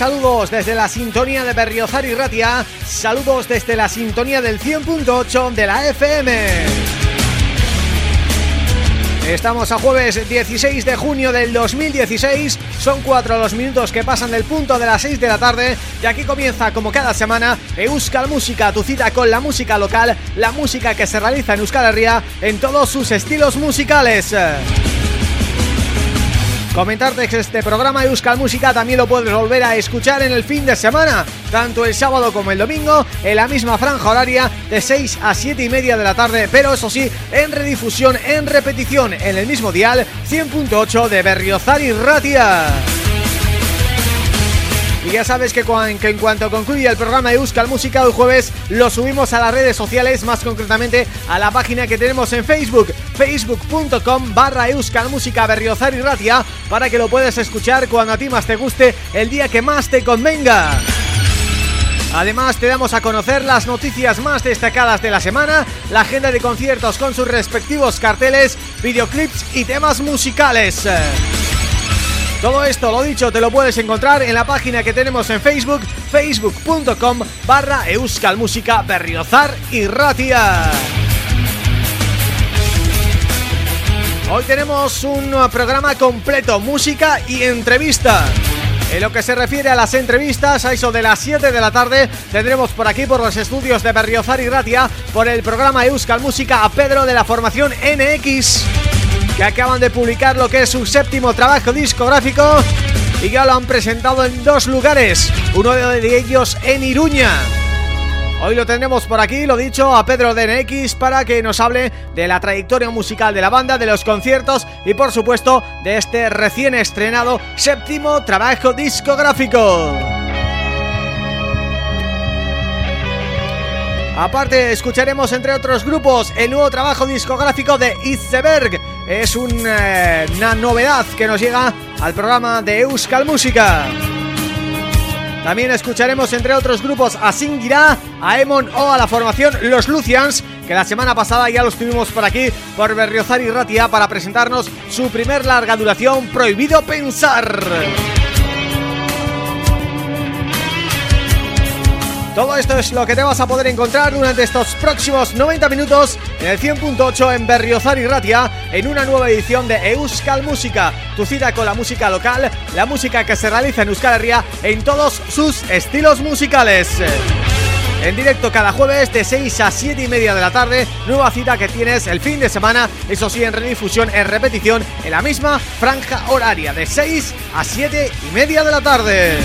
saludos desde la sintonía de Berriozar y Ratia, saludos desde la sintonía del 100.8 de la FM. Estamos a jueves 16 de junio del 2016, son cuatro los minutos que pasan del punto de las 6 de la tarde y aquí comienza como cada semana Euskal Música, tu cita con la música local, la música que se realiza en Euskal Herria en todos sus estilos musicales. Comentarte que este programa Euskal Música también lo puedes volver a escuchar en el fin de semana, tanto el sábado como el domingo, en la misma franja horaria de 6 a 7 y media de la tarde, pero eso sí, en redifusión, en repetición, en el mismo dial 100.8 de Berriozar y Ratia. Y ya sabes que, en cuanto concluye el programa de Euskal Música del jueves lo subimos a las redes sociales, más concretamente a la página que tenemos en Facebook facebook.com barra Euskal Música Berriozar y Ratia para que lo puedas escuchar cuando a ti más te guste el día que más te convenga. Además te damos a conocer las noticias más destacadas de la semana la agenda de conciertos con sus respectivos carteles, videoclips y temas musicales. Todo esto, lo dicho, te lo puedes encontrar en la página que tenemos en Facebook, facebook.com barra euskalmusica berriozar y ratia. Hoy tenemos un programa completo, música y entrevista. En lo que se refiere a las entrevistas, a eso de las 7 de la tarde, tendremos por aquí, por los estudios de Berriozar y Ratia, por el programa Euskal Música a Pedro de la formación NX, que acaban de publicar lo que es su séptimo trabajo discográfico y ya lo han presentado en dos lugares, uno de ellos en Iruña. Hoy lo tendremos por aquí, lo dicho, a Pedro DNX para que nos hable de la trayectoria musical de la banda, de los conciertos y por supuesto de este recién estrenado séptimo trabajo discográfico. Aparte escucharemos entre otros grupos el nuevo trabajo discográfico de Iceberg Es eh, una novedad que nos llega al programa de Euskal Música también escucharemos entre otros grupos a Singira, a Emon o a la formación Los Lucians que la semana pasada ya los tuvimos por aquí por Berriozar y Ratia para presentarnos su primer larga duración Prohibido Pensar. Todo esto es lo que te vas a poder encontrar durante estos próximos 90 minutos en el 100.8 en Berriozar y Ratia en una nueva edición de Euskal Música, tu cita con la música local, la música que se realiza en Euskal Herria en todos sus estilos musicales. En directo cada jueves de 6 a 7 y media de la tarde Nueva cita que tienes el fin de semana Eso sí, en redifusión, en repetición En la misma franja horaria De 6 a 7 y media de la tarde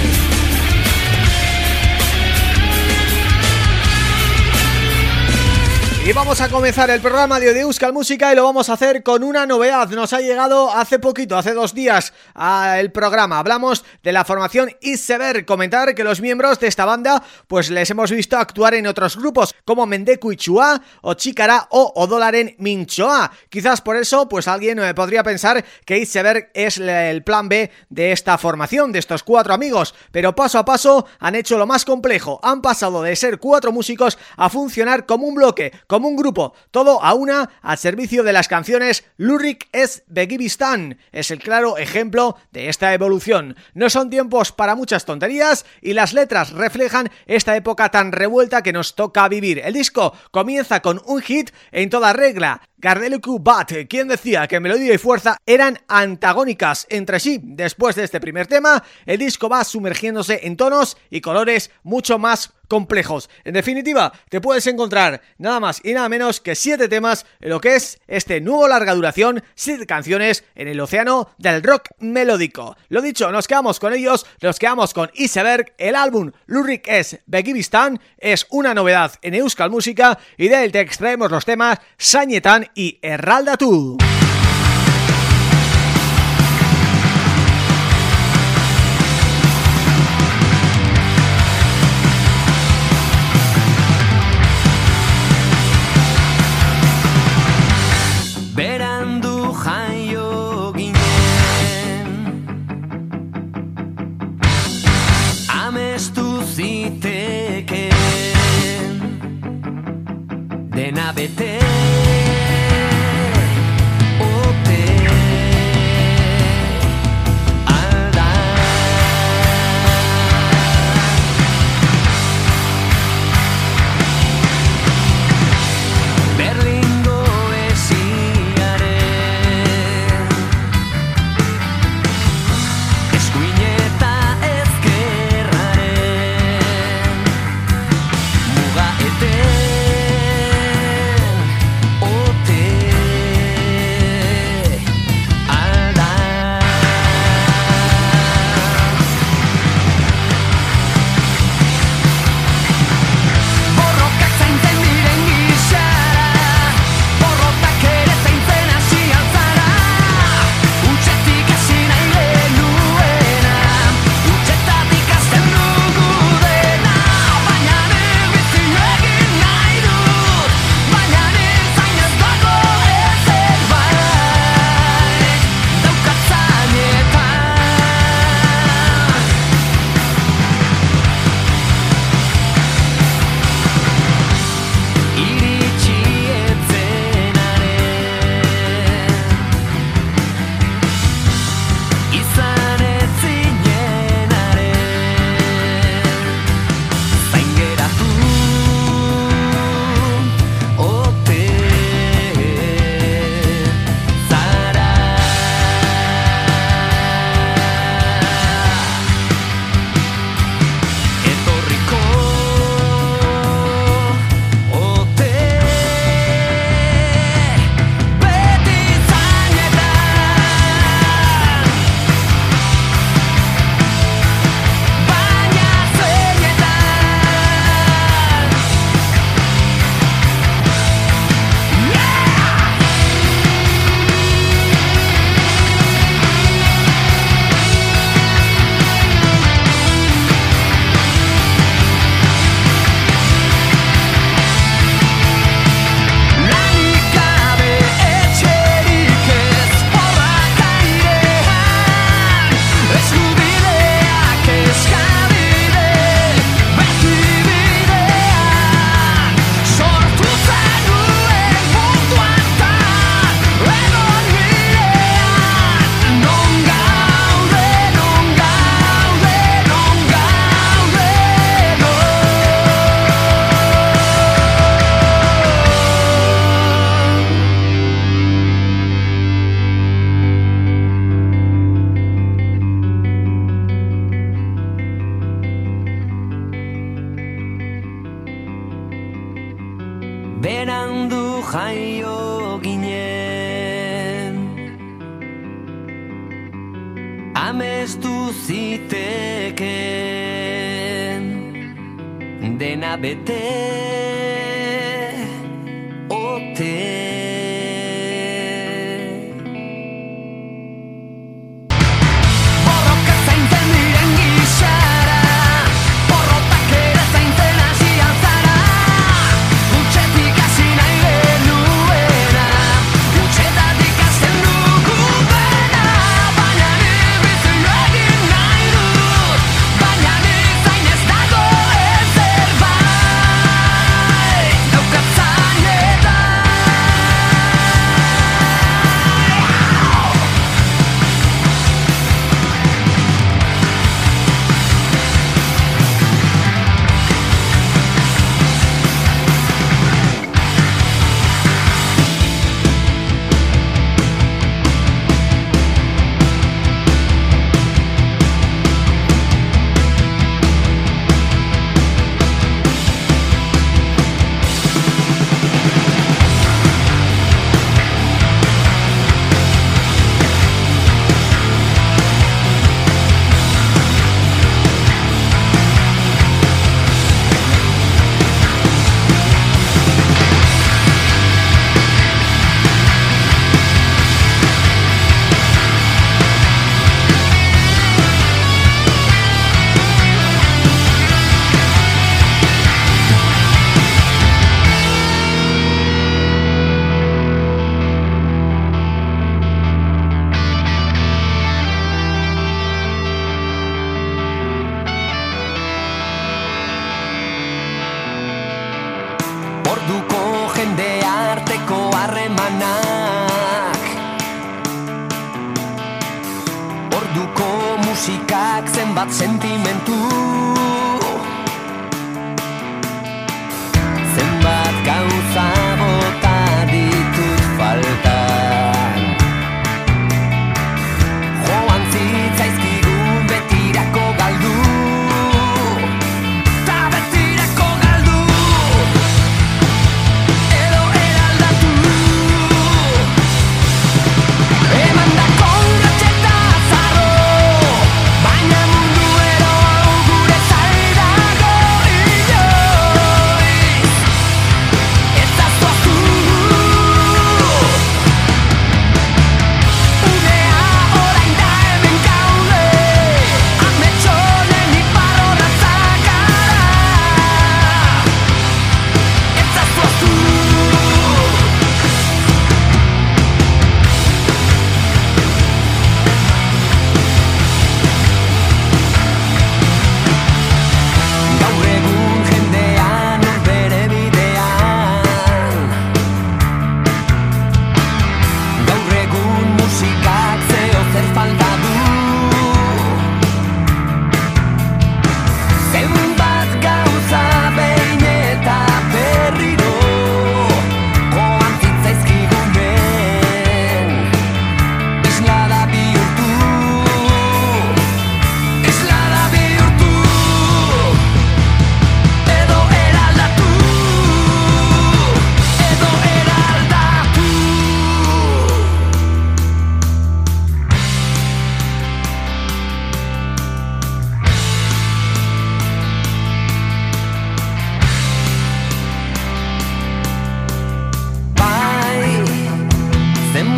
Y vamos a comenzar el programa de Euskal Música y lo vamos a hacer con una novedad. Nos ha llegado hace poquito, hace dos días, al programa. Hablamos de la formación Iceberg. Comentar que los miembros de esta banda, pues les hemos visto actuar en otros grupos, como Mendeku Ichua, o Chikara o Odolaren Minchoa. Quizás por eso, pues alguien me podría pensar que Iceberg es el plan B de esta formación, de estos cuatro amigos. Pero paso a paso han hecho lo más complejo. Han pasado de ser cuatro músicos a funcionar como un bloque, como un grupo, todo a una al servicio de las canciones Lurik es Begibistan. Es el claro ejemplo de esta evolución. No son tiempos para muchas tonterías y las letras reflejan esta época tan revuelta que nos toca vivir. El disco comienza con un hit en toda regla, Gardeliku Bat, quien decía que melodía y fuerza eran antagónicas entre sí. Después de este primer tema, el disco va sumergiéndose en tonos y colores mucho más complejos. En definitiva, te puedes encontrar nada más y nada menos que siete temas en lo que es este nuevo larga duración, siete canciones en el océano del rock melódico. Lo dicho, nos quedamos con ellos, nos quedamos con Iceberg, el álbum Lurik es Begibistan, es una novedad en Euskal Música y de él te extraemos los temas Sañetan y erraldatu! Berandu jaio ginen Amestu ziteken Dena bete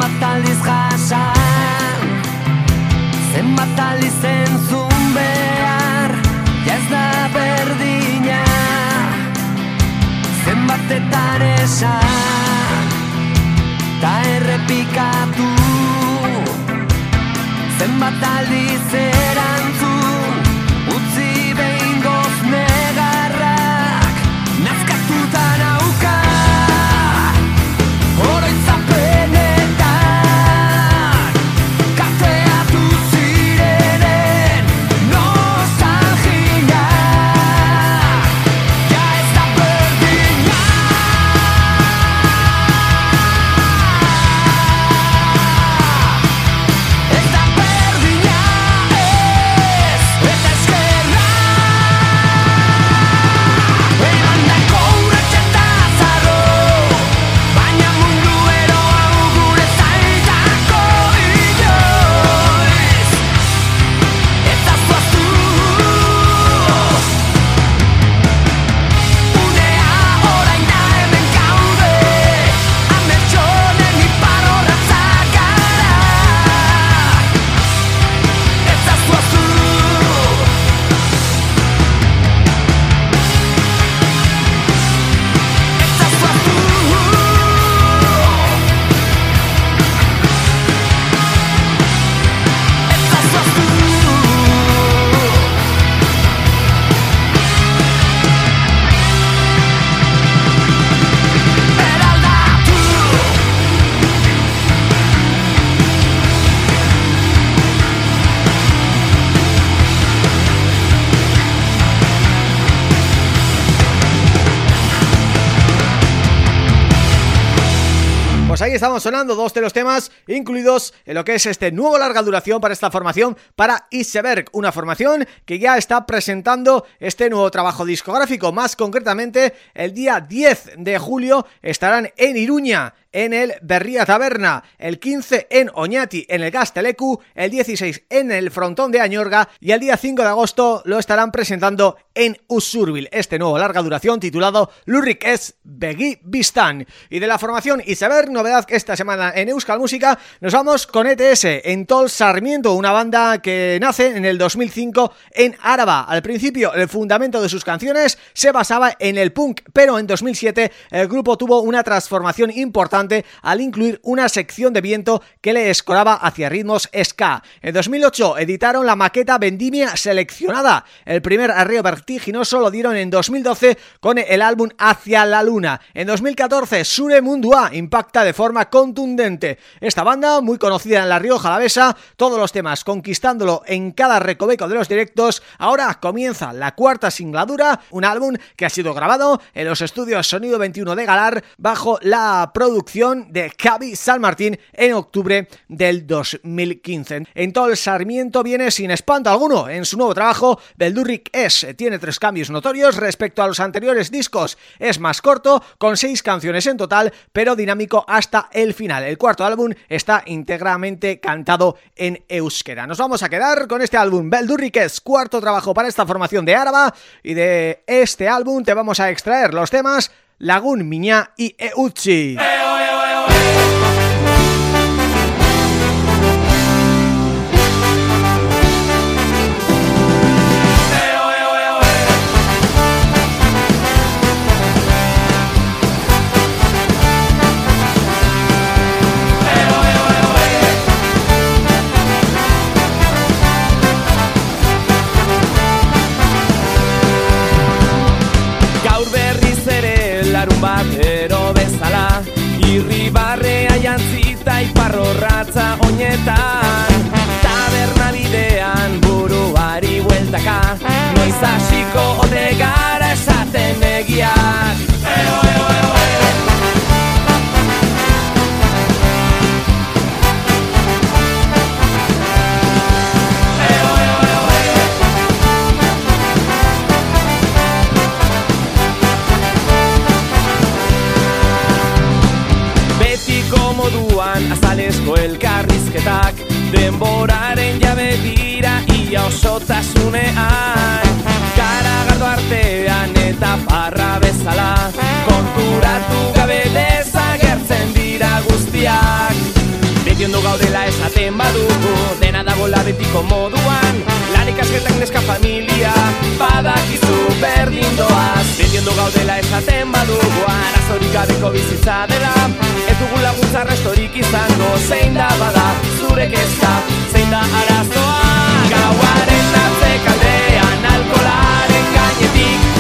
zenbat aldiz jasar Zenbat aldiz entzun behar Jaz da berdina. Zenbat eta Ta errepikatu Zenbat aldiz erar Estamos sonando dos de los temas incluidos en lo que es este nuevo larga duración para esta formación para Iseberg, una formación que ya está presentando este nuevo trabajo discográfico, más concretamente el día 10 de julio estarán en Iruña en el Berría Taberna, el 15 en Oñati en el Gastelecu, el 16 en el Frontón de Añorga y el día 5 de agosto lo estarán presentando en Usurbil, este nuevo larga duración titulado Lurrik es Begui Bistan. Y de la formación saber novedad que esta semana en Euskal Música nos vamos con ETS en Tol Sarmiento, una banda que nace en el 2005 en Áraba. Al principio el fundamento de sus canciones se basaba en el punk, pero en 2007 el grupo tuvo una transformación importante al incluir una sección de viento que le escoraba hacia ritmos ska. En 2008 editaron la maqueta Vendimia Seleccionada. El primer arreo vertiginoso lo dieron en 2012 con el álbum Hacia la Luna. En 2014 Sure Mundua impacta de forma contundente. Esta banda, muy conocida en La Rioja Alavesa, todos los temas conquistándolo en cada recoveco de los directos, ahora comienza la cuarta singladura, un álbum que ha sido grabado en los estudios Sonido 21 de Galar bajo la producción de Cavi San Martín en octubre del 2015. En todo el Sarmiento viene sin espanto alguno. En su nuevo trabajo, Beldurric S tiene tres cambios notorios respecto a los anteriores discos. Es más corto, con seis canciones en total, pero dinámico hasta el final. El cuarto álbum está íntegramente cantado en euskera. Nos vamos a quedar con este álbum Beldurric S, cuarto trabajo para esta formación de Áraba y de este álbum te vamos a extraer los temas Lagun Miña y Eutzi. Osotasunean Garagardo artean eta parra bezala Konturatu gabe desagertzen dira guztiak. Beti ondo gaudela esaten badugu Dena dagoela betiko moduan. Lan ikasketak neska familia Badakizu berdin doaz. Beti ondo gaudela esaten badugu Arazorik gabeko bizitza dela. Ez dugu laguntza restorik izango Zein da bada zure kezka Zein da arazoa Gauaren atzek aldean Alkolaren gainetik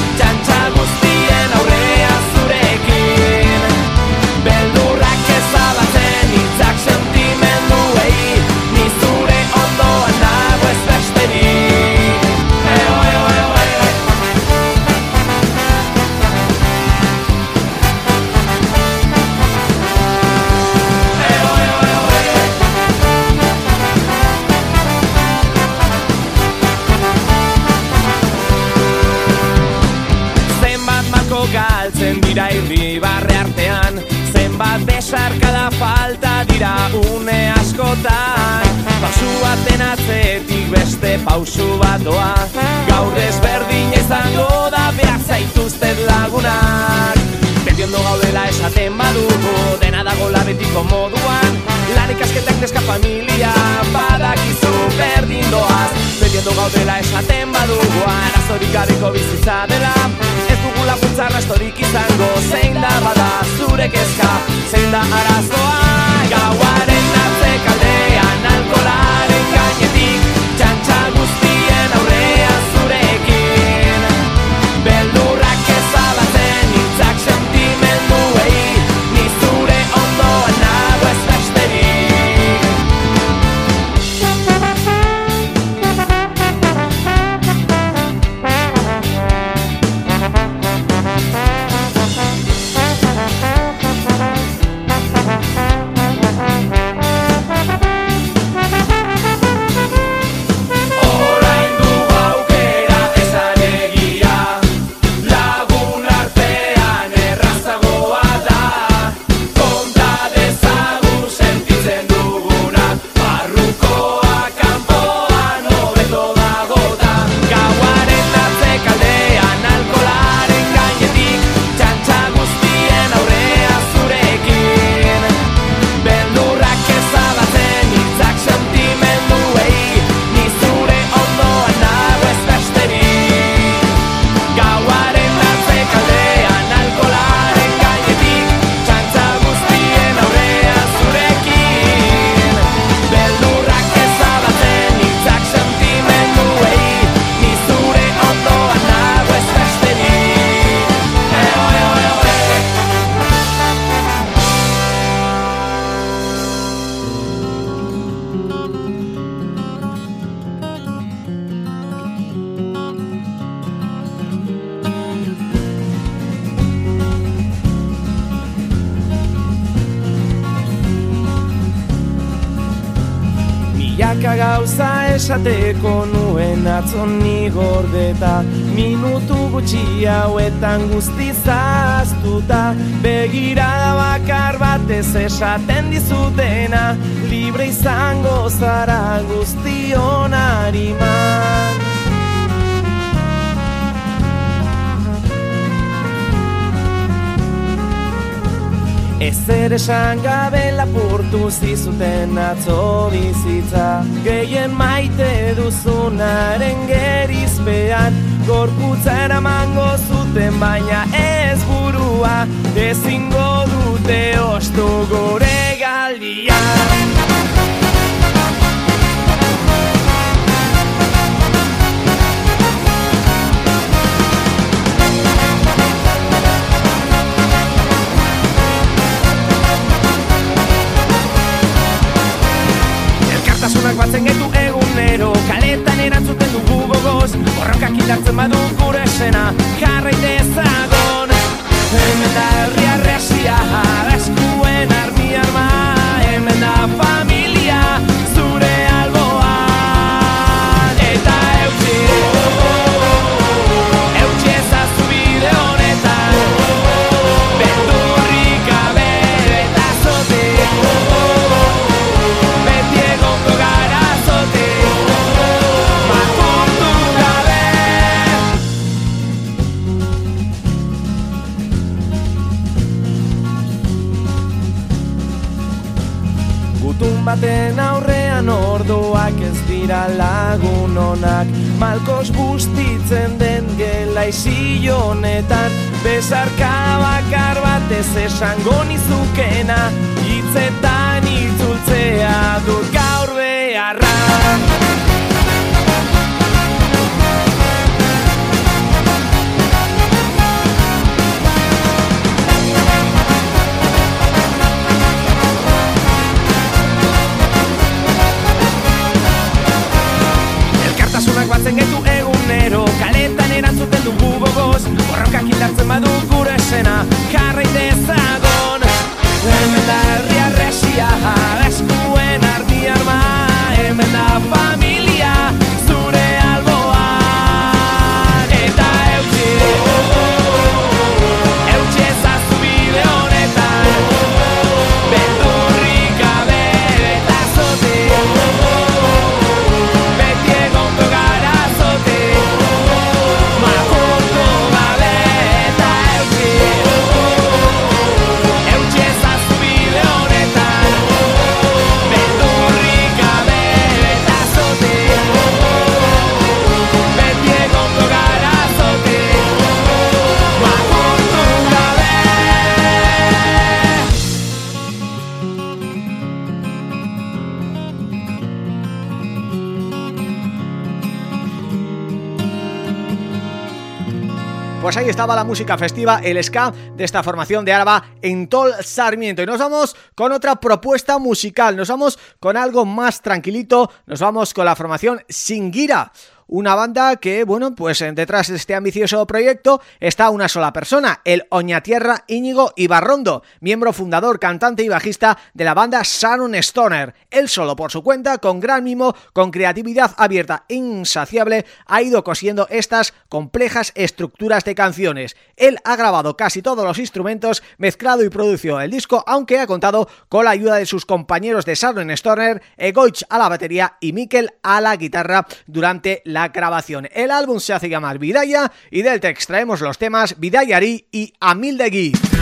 irribarre artean Zenbat besarka da falta dira une askotan. Pausu baten atzetik beste pausu bat doa Gaur ezberdin izango da behar zaituztet lagunak. Beti ondo gaudela esaten badugu Dena dago labetiko moduan Lan ikasketak neska familia gaudela esaten badugu Arazorik gabeko bizitza dela. Ez dugu laguntza rastorik izango Zein da bada zure kezka Zein da arazoa Gauaren atzek aldean Alkolaren gainetik nuen atzoni gordeta Minutu gutxi hauetan guzti zaztuta. Begirada bakar batez esaten dizutena Libre izango zara guztion hariman Ezer esan gabe lapurtu zizuten atzo bizitza Gehien maite duzunaren gerizpean. Gorputza eramango zuten baina ez burua Ezingo dute ostu gore galdian Batzen gaitu egunero Kaletan erantzuten dugu gogoz. Borrokak indartzen badu gure esena Jarrai Goni La música festiva, el ska de esta formación de Álava en Tol Sarmiento. Y nos vamos con otra propuesta musical, nos vamos con algo más tranquilito, nos vamos con la formación Singira. Una banda que, bueno, pues detrás de este ambicioso proyecto está una sola persona, el Oñatierra Íñigo Ibarrondo, miembro fundador, cantante y bajista de la banda Sharon Stoner. Él solo por su cuenta, con gran mimo, con creatividad abierta e insaciable, ha ido cosiendo estas complejas estructuras de canciones. Él ha grabado casi todos los instrumentos, mezclado y producido el disco, aunque ha contado con la ayuda de sus compañeros de Sharon Stoner, Egoich a la batería y Mikel a la guitarra durante la grabación. El álbum se hace llamar Vidaya y del te extraemos los temas Vidayari y Amildegui.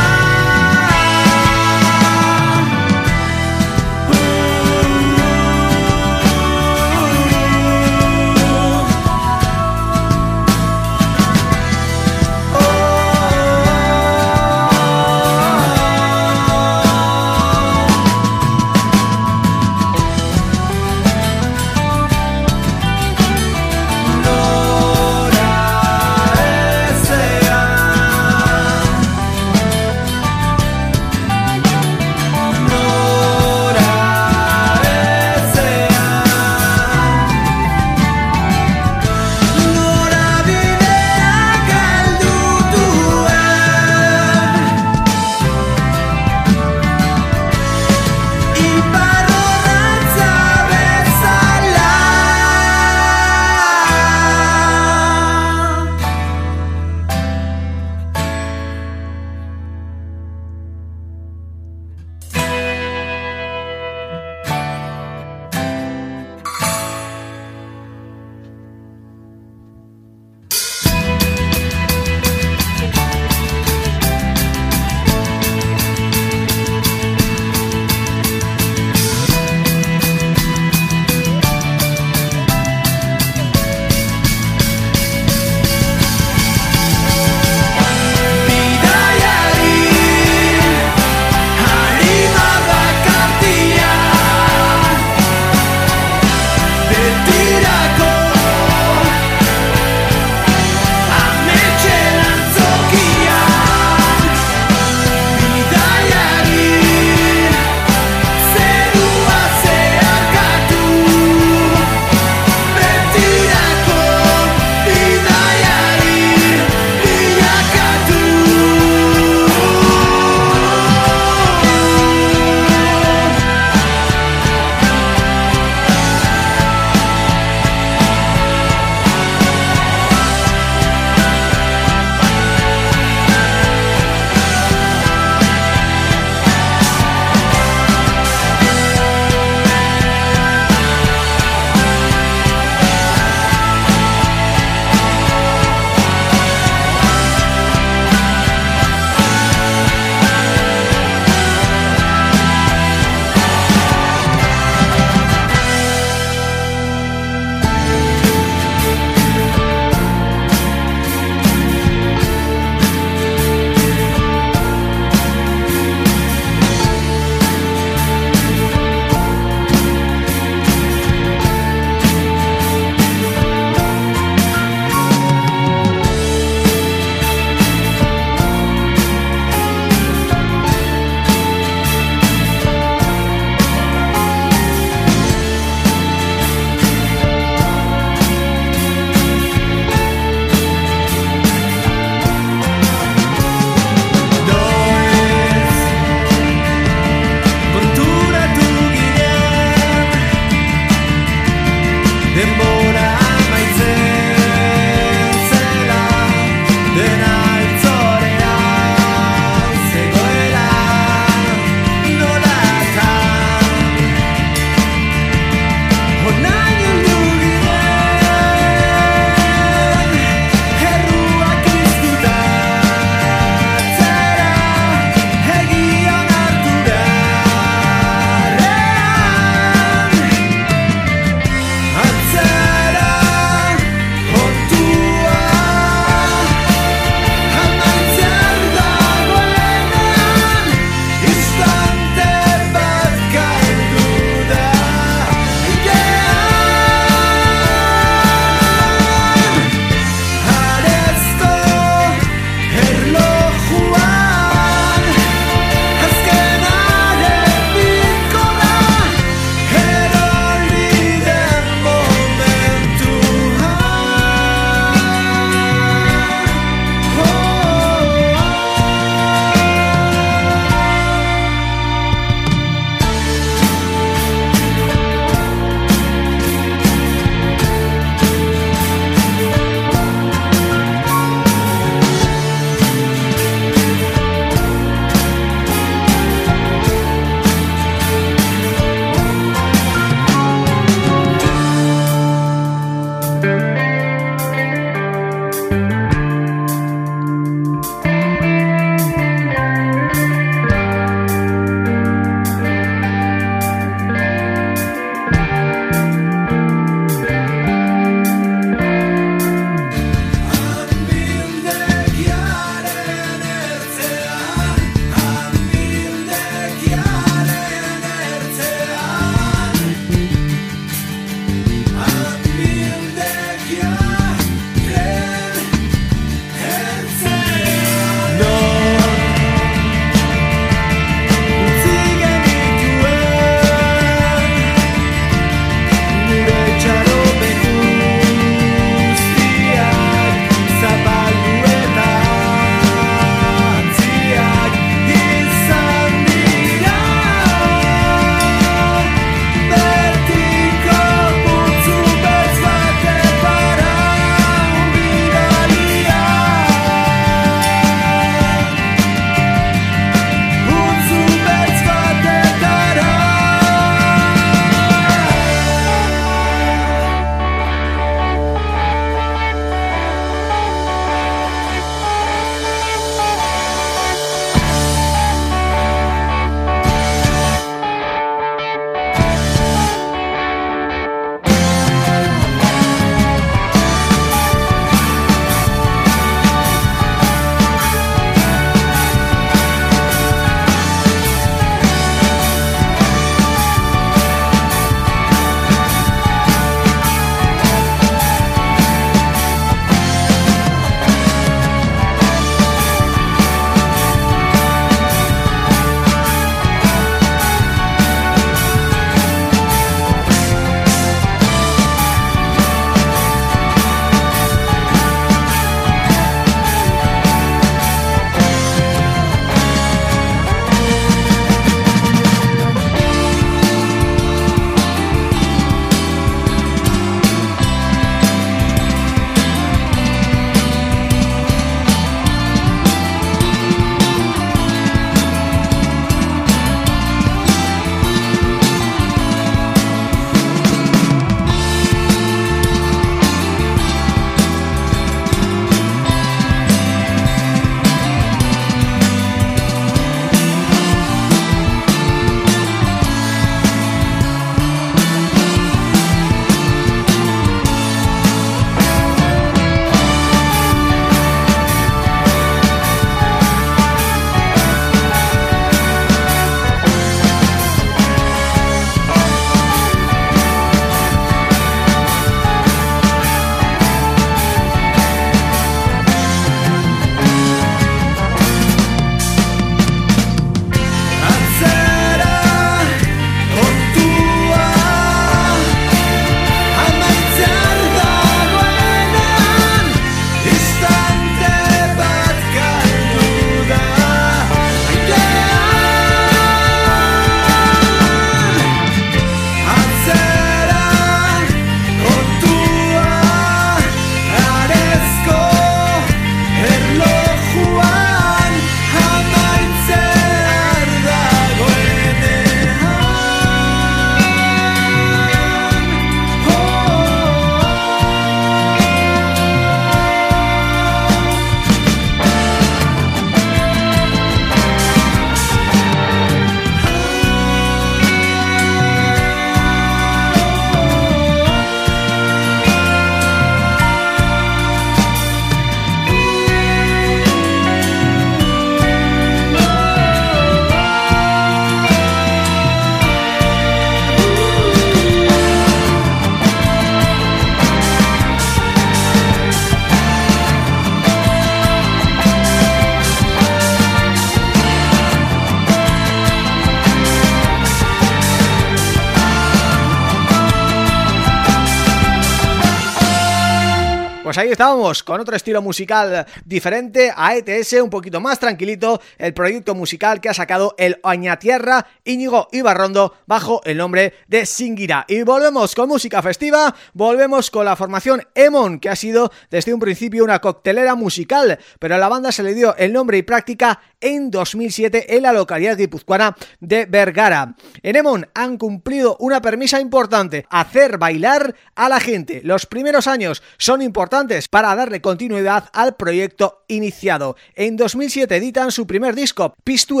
Ahí estábamos, con otro estilo musical diferente a ETS, un poquito más tranquilito, el proyecto musical que ha sacado el Oñatierra Íñigo Ibarrondo bajo el nombre de Singira. Y volvemos con música festiva, volvemos con la formación Emon, que ha sido desde un principio una coctelera musical, pero a la banda se le dio el nombre y práctica en 2007 en la localidad guipuzcoana de Vergara. En Emon han cumplido una permisa importante, hacer bailar a la gente. Los primeros años son importantes para darle continuidad al proyecto iniciado. En 2007 editan su primer disco, Pistu.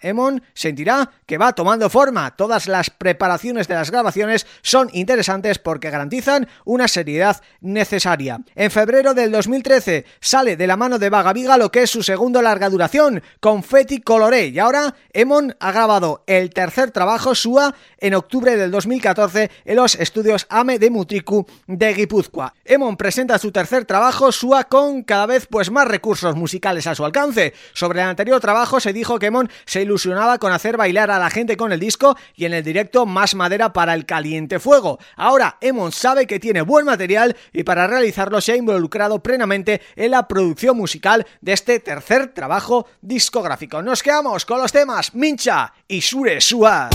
Emon sentirá que va tomando forma. Todas las preparaciones de las grabaciones son interesantes porque garantizan una seriedad necesaria. En febrero del 2013 sale de la mano de Vagaviga lo que es su segundo larga duración, Confetti Coloré, y ahora Emon ha grabado el tercer trabajo, Sua, en octubre del 2014 en los estudios AME de Mutriku de Guipúzcoa. Emon presenta su tercer trabajo, Sua, con cada vez pues más recursos musicales a su alcance. Sobre el anterior trabajo se dijo que Emon se ilusionaba con hacer bailar a la gente con el disco y en el directo más madera para el caliente fuego. Ahora Emon sabe que tiene buen material y para realizarlo se ha involucrado plenamente en la producción musical de este tercer trabajo discográfico. Nos quedamos con los temas Mincha y Sure Sua.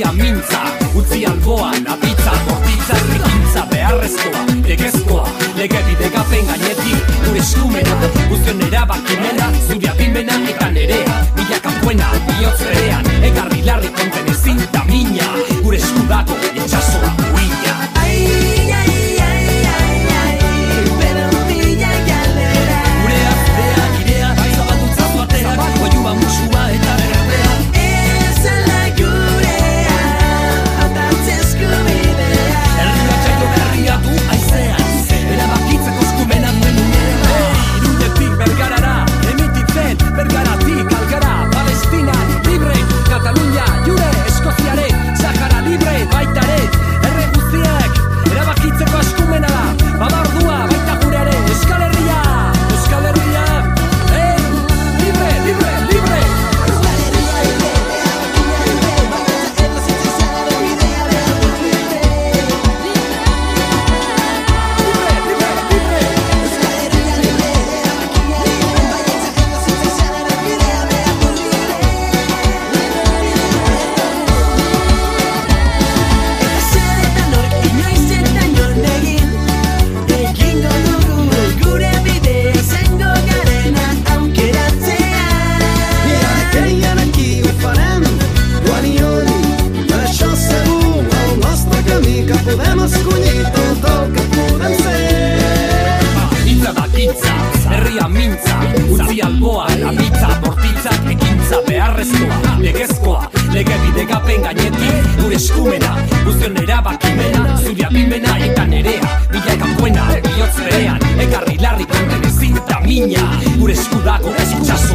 guztia mintza Utzi alboan abitza Bortitza errikintza beharrezkoa Legezkoa, lege bide gapen gainetik Gure eskumena, guztion erabakimena Zuri abimena eta nerea Milak apuena, bihotz berean Egar oroigapen gainetik Gure eskumena, guztion erabakimena Zuria bimena eta nerea, bila eta buena Biotz berean, ekarri larri konten ezin eta mina Gure eskudako eskutsasun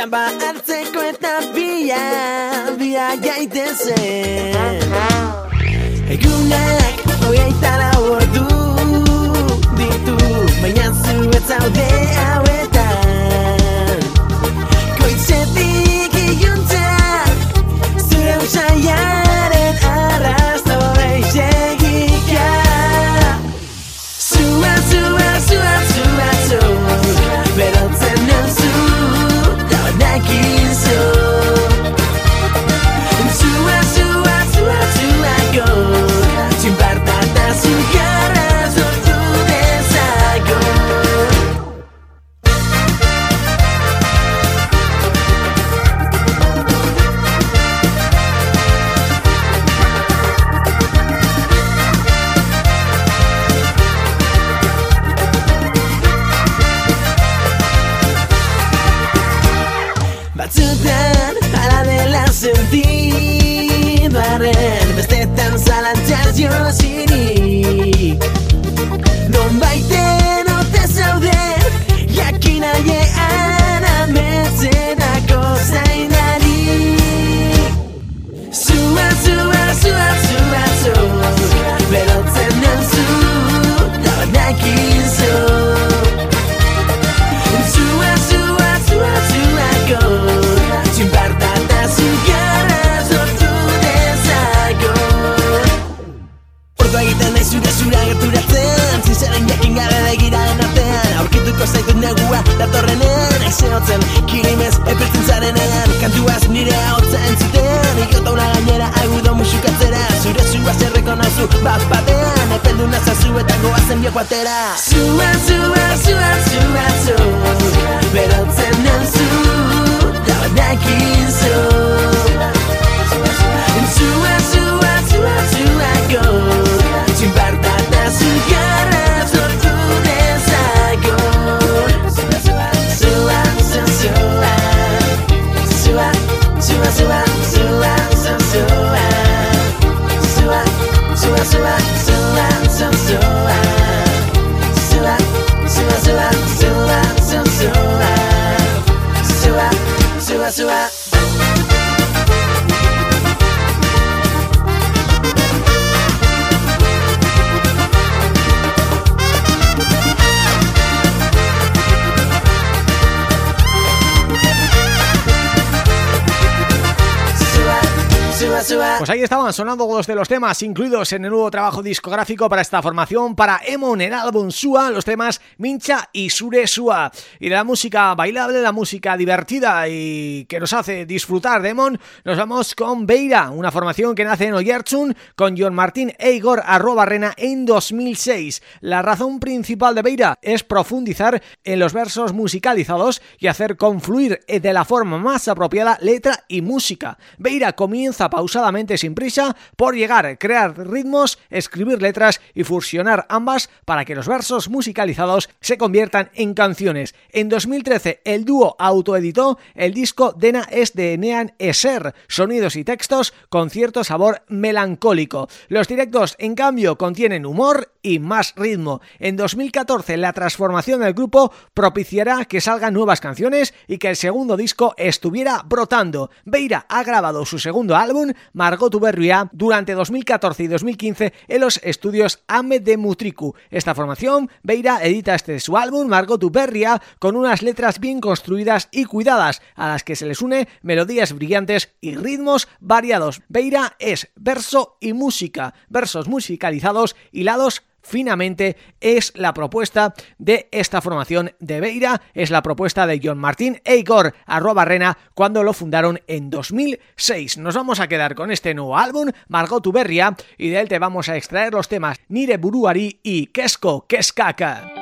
txamba hartzeko eta bia, bia gaitezen. Egunak hogeita lau ordu ditu Baina zu ez zaude Pues ahí estaban sonando dos de los temas incluidos en el nuevo trabajo discográfico para esta formación para Emon, el álbum Sua, los temas Mincha y Sure Sua. Y de la música bailable, la música divertida y que nos hace disfrutar de Emon, nos vamos con Beira, una formación que nace en Oyartsun con John Martín e Igor Arrobarrena en 2006. La razón principal de Beira es profundizar en los versos musicalizados y hacer confluir de la forma más apropiada letra y música. Beira comienza pausadamente sin prisa por llegar, crear ritmos, escribir letras y fusionar ambas para que los versos musicalizados se conviertan en canciones. En 2013 el dúo autoeditó el disco Dena es de Nean Eser, sonidos y textos con cierto sabor melancólico. Los directos en cambio contienen humor y más ritmo. En 2014 la transformación del grupo propiciará que salgan nuevas canciones y que el segundo disco estuviera brotando. Beira ha grabado su segundo álbum, Margot Uberria, durante 2014 y 2015 en los estudios Ame de Mutriku. Esta formación, Beira edita este su álbum, Margot Uberria, con unas letras bien construidas y cuidadas, a las que se les une melodías brillantes y ritmos variados. Beira es verso y música, versos musicalizados hilados finamente es la propuesta de esta formación de Beira, es la propuesta de John Martín e Igor Arrobarrena cuando lo fundaron en 2006. Nos vamos a quedar con este nuevo álbum, Margot Uberria, y de él te vamos a extraer los temas Nire Buruari y Kesko Keskaka.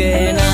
Azken aldian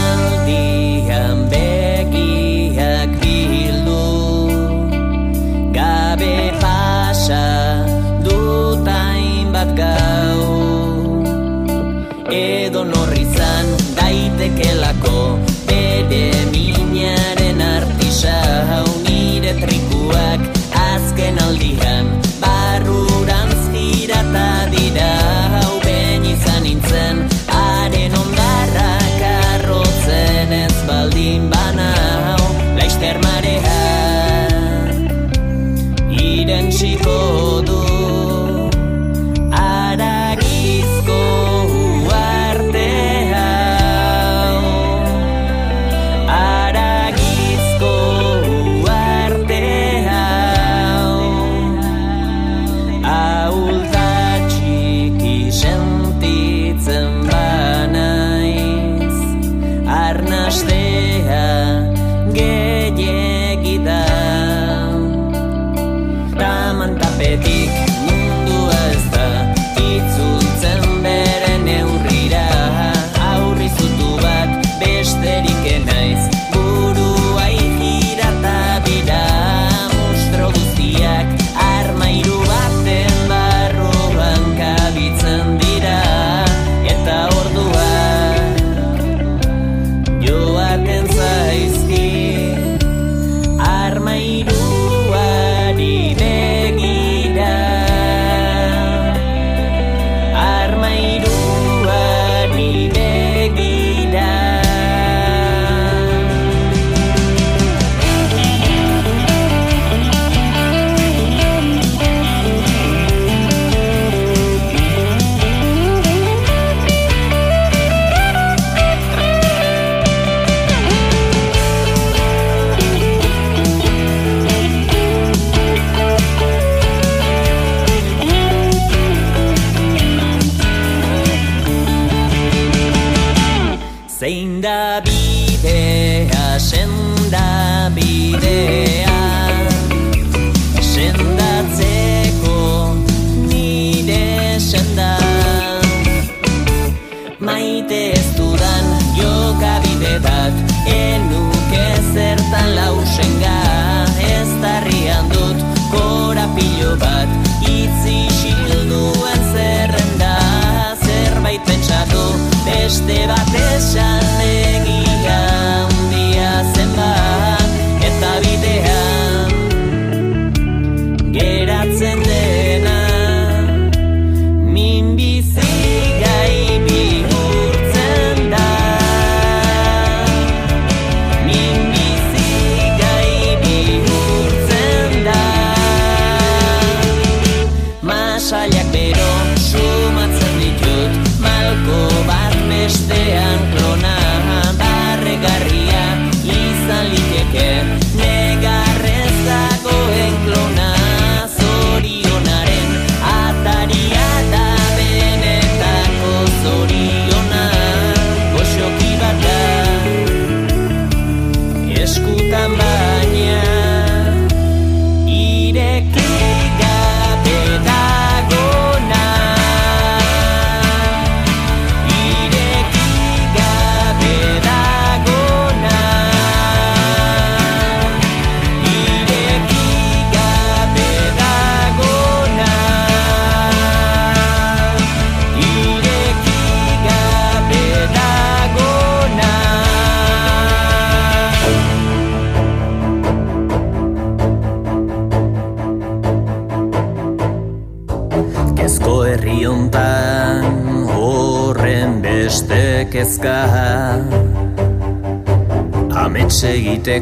te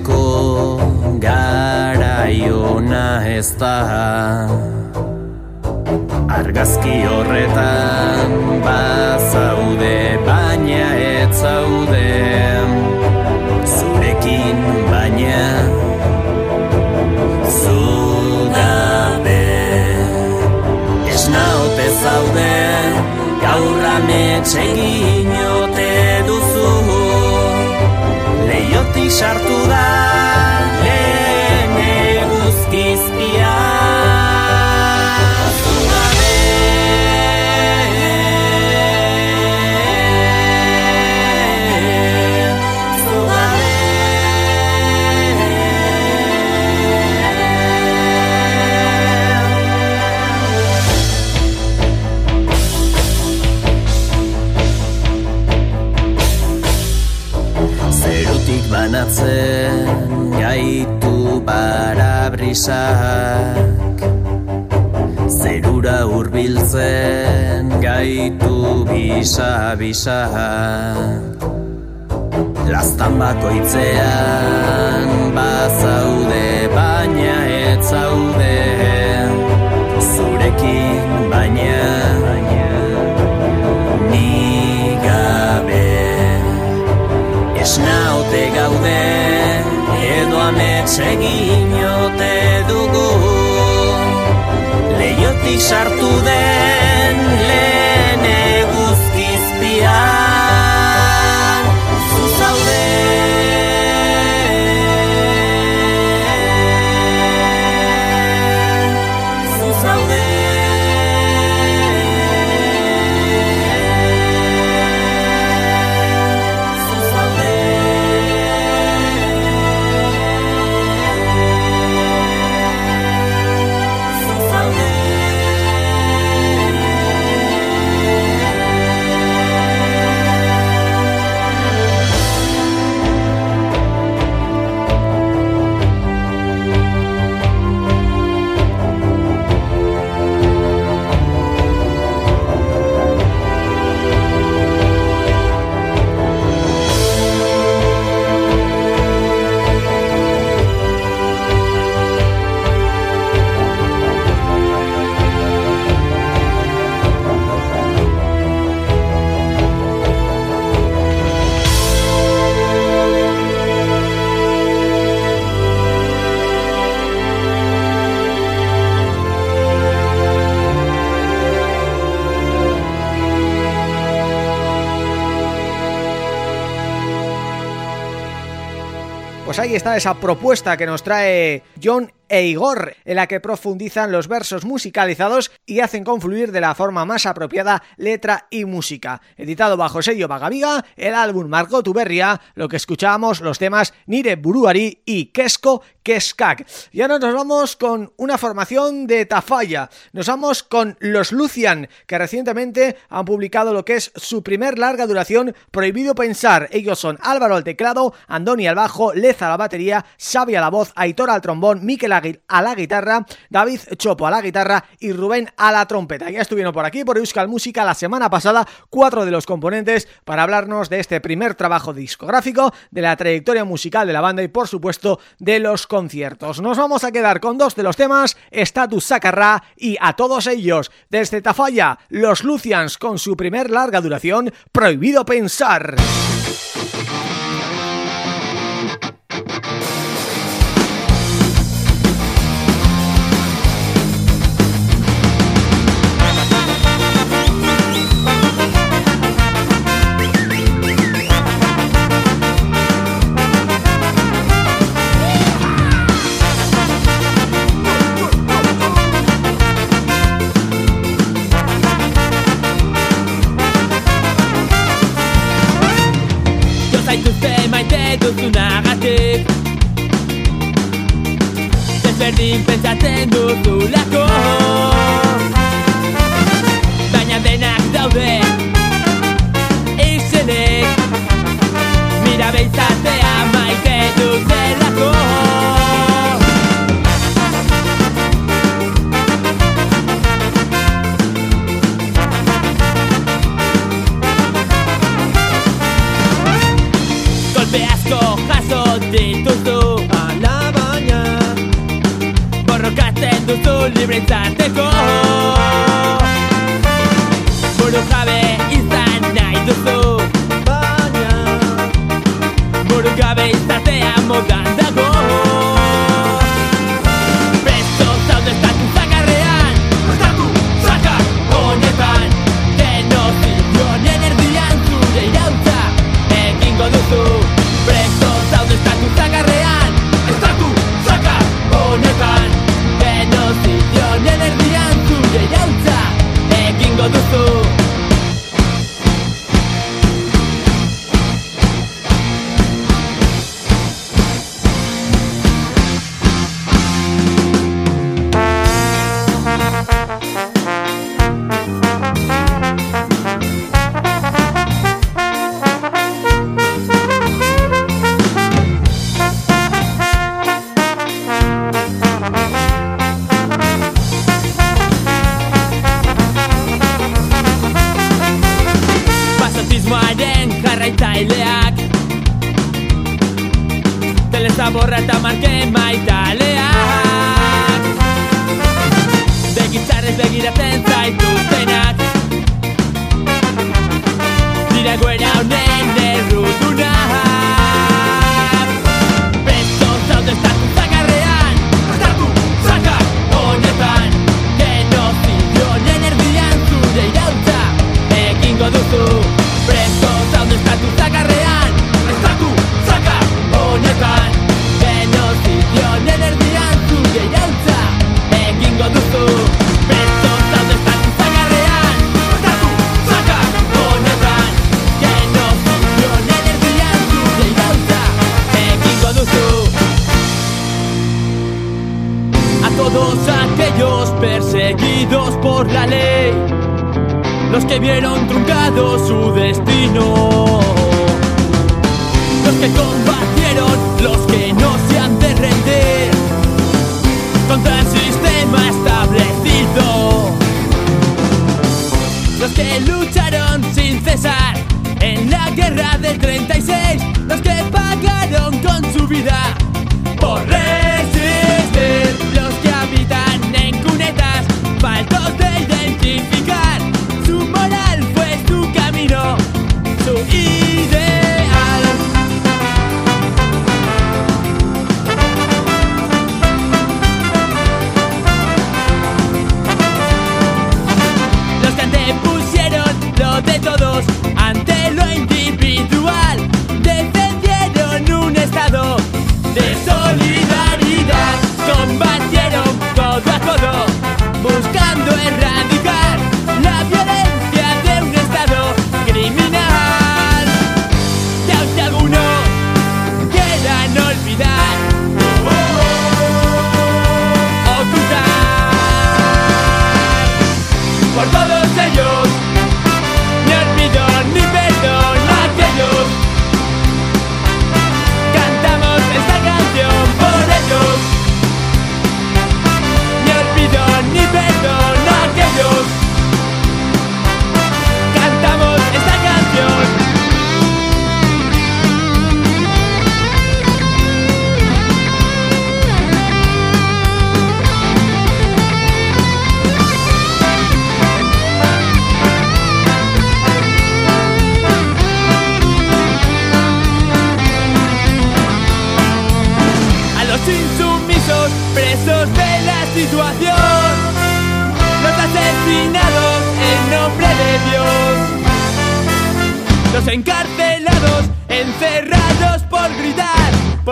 está esa propuesta que nos trae John Igor, en la que profundizan los versos musicalizados y hacen confluir de la forma más apropiada letra y música. Editado bajo sello Vagaviga, el álbum Marco Tuberria, lo que escuchábamos los temas Nire Buruari y Kesko Keskak. Y ahora nos vamos con una formación de Tafalla, nos vamos con Los Lucian, que recientemente han publicado lo que es su primer larga duración Prohibido Pensar. Ellos son Álvaro al teclado, Andoni al bajo, Leza a la batería, Xavi a la voz, Aitor al trombón, Miquel a la guitarra, David Chopo a la guitarra y Rubén a la trompeta. Ya estuvieron por aquí, por Euskal Música, la semana pasada, cuatro de los componentes para hablarnos de este primer trabajo discográfico, de la trayectoria musical de la banda y por supuesto de los conciertos. Nos vamos a quedar con dos de los temas, Status Sacarra y a todos ellos, desde Tafalla, los Lucians con su primer larga duración, Prohibido Pensar.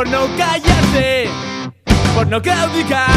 por no callarse, por no claudicar.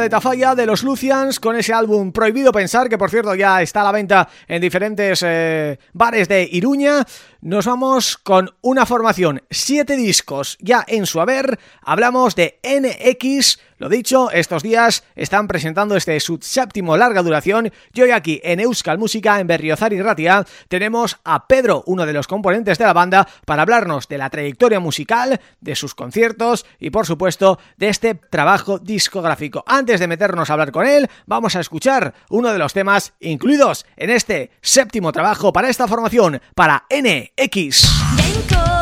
de Tafalla, de los Lucians, con ese álbum Prohibido Pensar, que por cierto ya está a la venta en diferentes eh, bares de Iruña. Nos vamos con una formación, siete discos ya en su haber, hablamos de NX, lo dicho, estos días están presentando este su séptimo larga duración y hoy aquí en Euskal Música, en Berriozar y Ratia, tenemos a Pedro, uno de los componentes de la banda, para hablarnos de la trayectoria musical, de sus conciertos y por supuesto de este trabajo discográfico. Antes de meternos a hablar con él, vamos a escuchar uno de los temas incluidos en este séptimo trabajo para esta formación, para N. MX.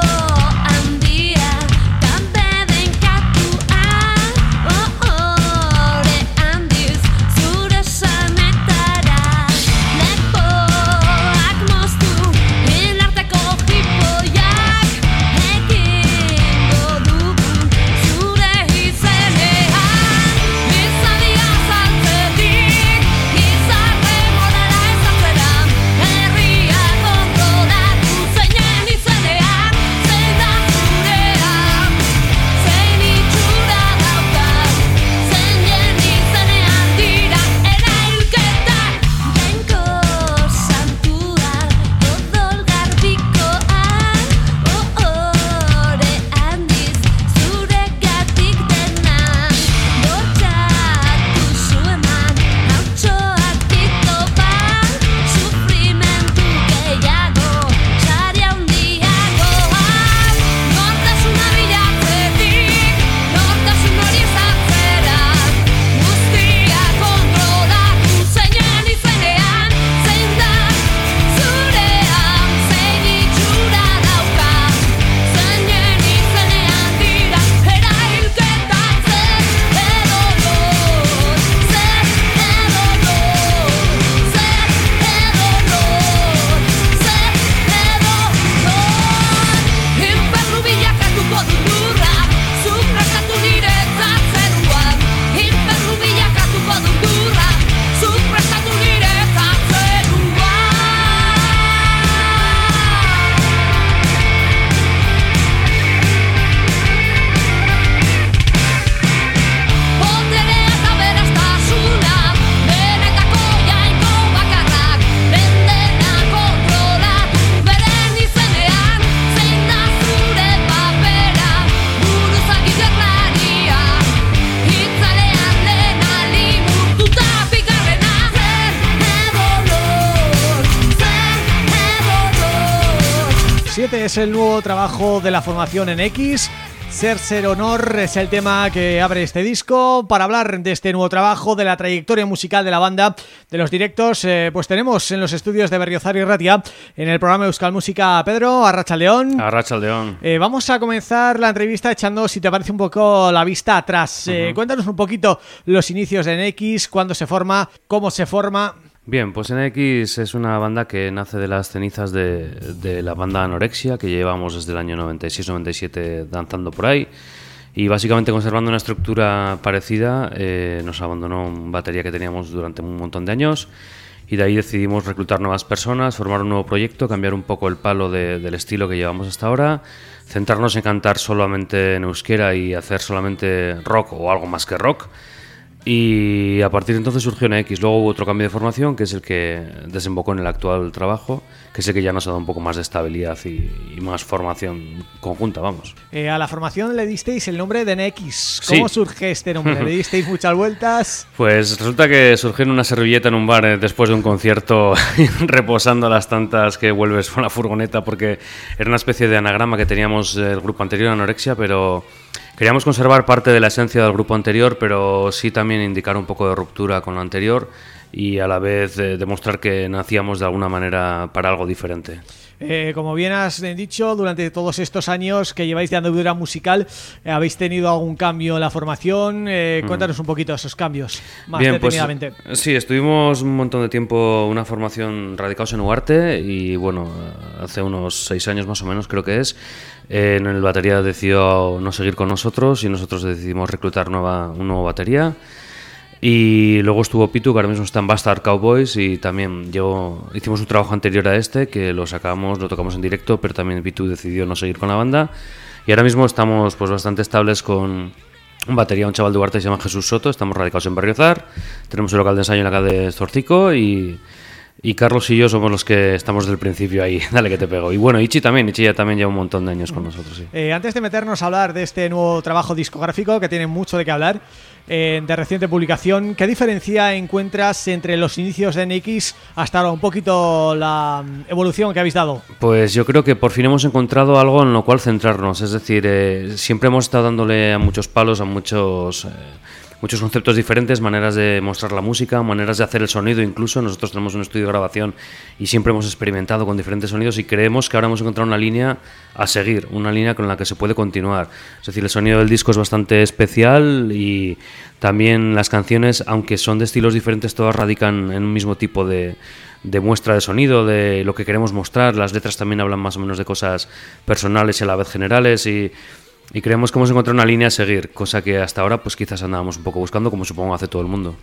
Es el nuevo trabajo de la formación en X. Ser Ser Honor es el tema que abre este disco. Para hablar de este nuevo trabajo, de la trayectoria musical de la banda, de los directos, eh, pues tenemos en los estudios de Berriozar y Ratia, en el programa Euskal Música, a Pedro Arracha León. Arracha León. Eh, vamos a comenzar la entrevista echando, si te parece un poco, la vista atrás. Eh, cuéntanos un poquito los inicios de NX, cuándo se forma, cómo se forma... Bien, pues NX es una banda que nace de las cenizas de, la banda Anorexia, que llevamos desde el año 96-97 danzando por ahí. Y básicamente conservando una estructura parecida, eh, nos abandonó un batería que teníamos durante un montón de años. Y de ahí decidimos reclutar nuevas personas, formar un nuevo proyecto, cambiar un poco el palo de- del estilo que llevamos hasta ahora, centrarnos en cantar solamente en euskera y hacer solamente rock o algo más que rock. Y a partir de entonces surgió NX. Luego hubo otro cambio de formación, que es el que desembocó en el actual trabajo, que es el que ya nos ha dado un poco más de estabilidad y, y más formación conjunta, vamos. Eh, a la formación le disteis el nombre de NX. ¿Cómo Sí. surge este nombre? ¿Le disteis muchas vueltas? Pues resulta que surgió en una servilleta en un bar eh, después de un concierto, reposando a las tantas que vuelves con la furgoneta, porque era una especie de anagrama que teníamos del grupo anterior, Anorexia, pero queríamos conservar parte de la esencia del grupo anterior, pero sí también indicar un poco de ruptura con lo anterior y a la vez eh, demostrar que nacíamos de alguna manera para algo diferente. Eh, como bien has dicho, durante todos estos años que lleváis de andadura musical, eh, ¿habéis tenido algún cambio en la formación? Eh, cuéntanos un poquito esos cambios, más Bien, pues detenidamente. sí, estuvimos un montón de tiempo una formación radicados en Ugarte y bueno, hace unos seis años más o menos creo que es, en el batería decidió no seguir con nosotros y nosotros decidimos reclutar nueva, un nuevo batería. Y luego estuvo Pitu, que ahora mismo está en Bastard Cowboys y también yo hicimos un trabajo anterior a este que lo sacamos, lo tocamos en directo, pero también Pitu decidió no seguir con la banda. Y ahora mismo estamos pues bastante estables con un batería, un chaval de Ugarte que se llama Jesús Soto, estamos radicados en Berriozar, tenemos el local de ensayo en la calle Zorcico y, y Carlos y yo somos los que estamos desde el principio ahí, dale que te pego. Y bueno, Ichi también, Ichi ya también lleva un montón de años con nosotros, sí. Eh, antes de meternos a hablar de este nuevo trabajo discográfico, que tiene mucho de qué hablar, eh, de reciente publicación, ¿qué diferencia encuentras entre los inicios de NX hasta ahora? Un poquito la mm, evolución que habéis dado. Pues yo creo que por fin hemos encontrado algo en lo cual centrarnos. Es decir, eh, siempre hemos estado dándole a muchos palos, a muchos, muchos conceptos diferentes, maneras de mostrar la música, maneras de hacer el sonido incluso. Nosotros tenemos un estudio de grabación y siempre hemos experimentado con diferentes sonidos y creemos que ahora hemos encontrado una línea a seguir, una línea con la que se puede continuar. Es decir, el sonido del disco es bastante especial y también las canciones, aunque son de estilos diferentes, todas radican en un mismo tipo de, de muestra de sonido, de lo que queremos mostrar. Las letras también hablan más o menos de cosas personales y a la vez generales y, y creemos que hemos encontrado una línea a seguir, cosa que hasta ahora pues quizás andábamos un poco buscando, como supongo hace todo el mundo.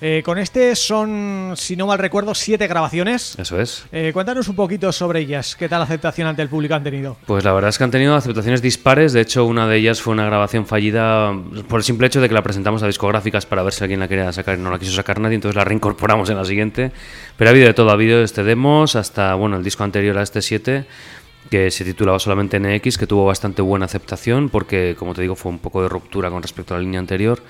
Eh, con este son, si no mal recuerdo, siete grabaciones. Eso es. Eh, cuéntanos un poquito sobre ellas. ¿Qué tal aceptación ante el público han tenido? Pues la verdad es que han tenido aceptaciones dispares. De hecho, una de ellas fue una grabación fallida por el simple hecho de que la presentamos a discográficas para ver si alguien la quería sacar y no la quiso sacar nadie. Entonces la reincorporamos en la siguiente. Pero ha habido de todo. Ha habido este demos hasta bueno el disco anterior a este 7 que se titulaba solamente NX, que tuvo bastante buena aceptación porque, como te digo, fue un poco de ruptura con respecto a la línea anterior.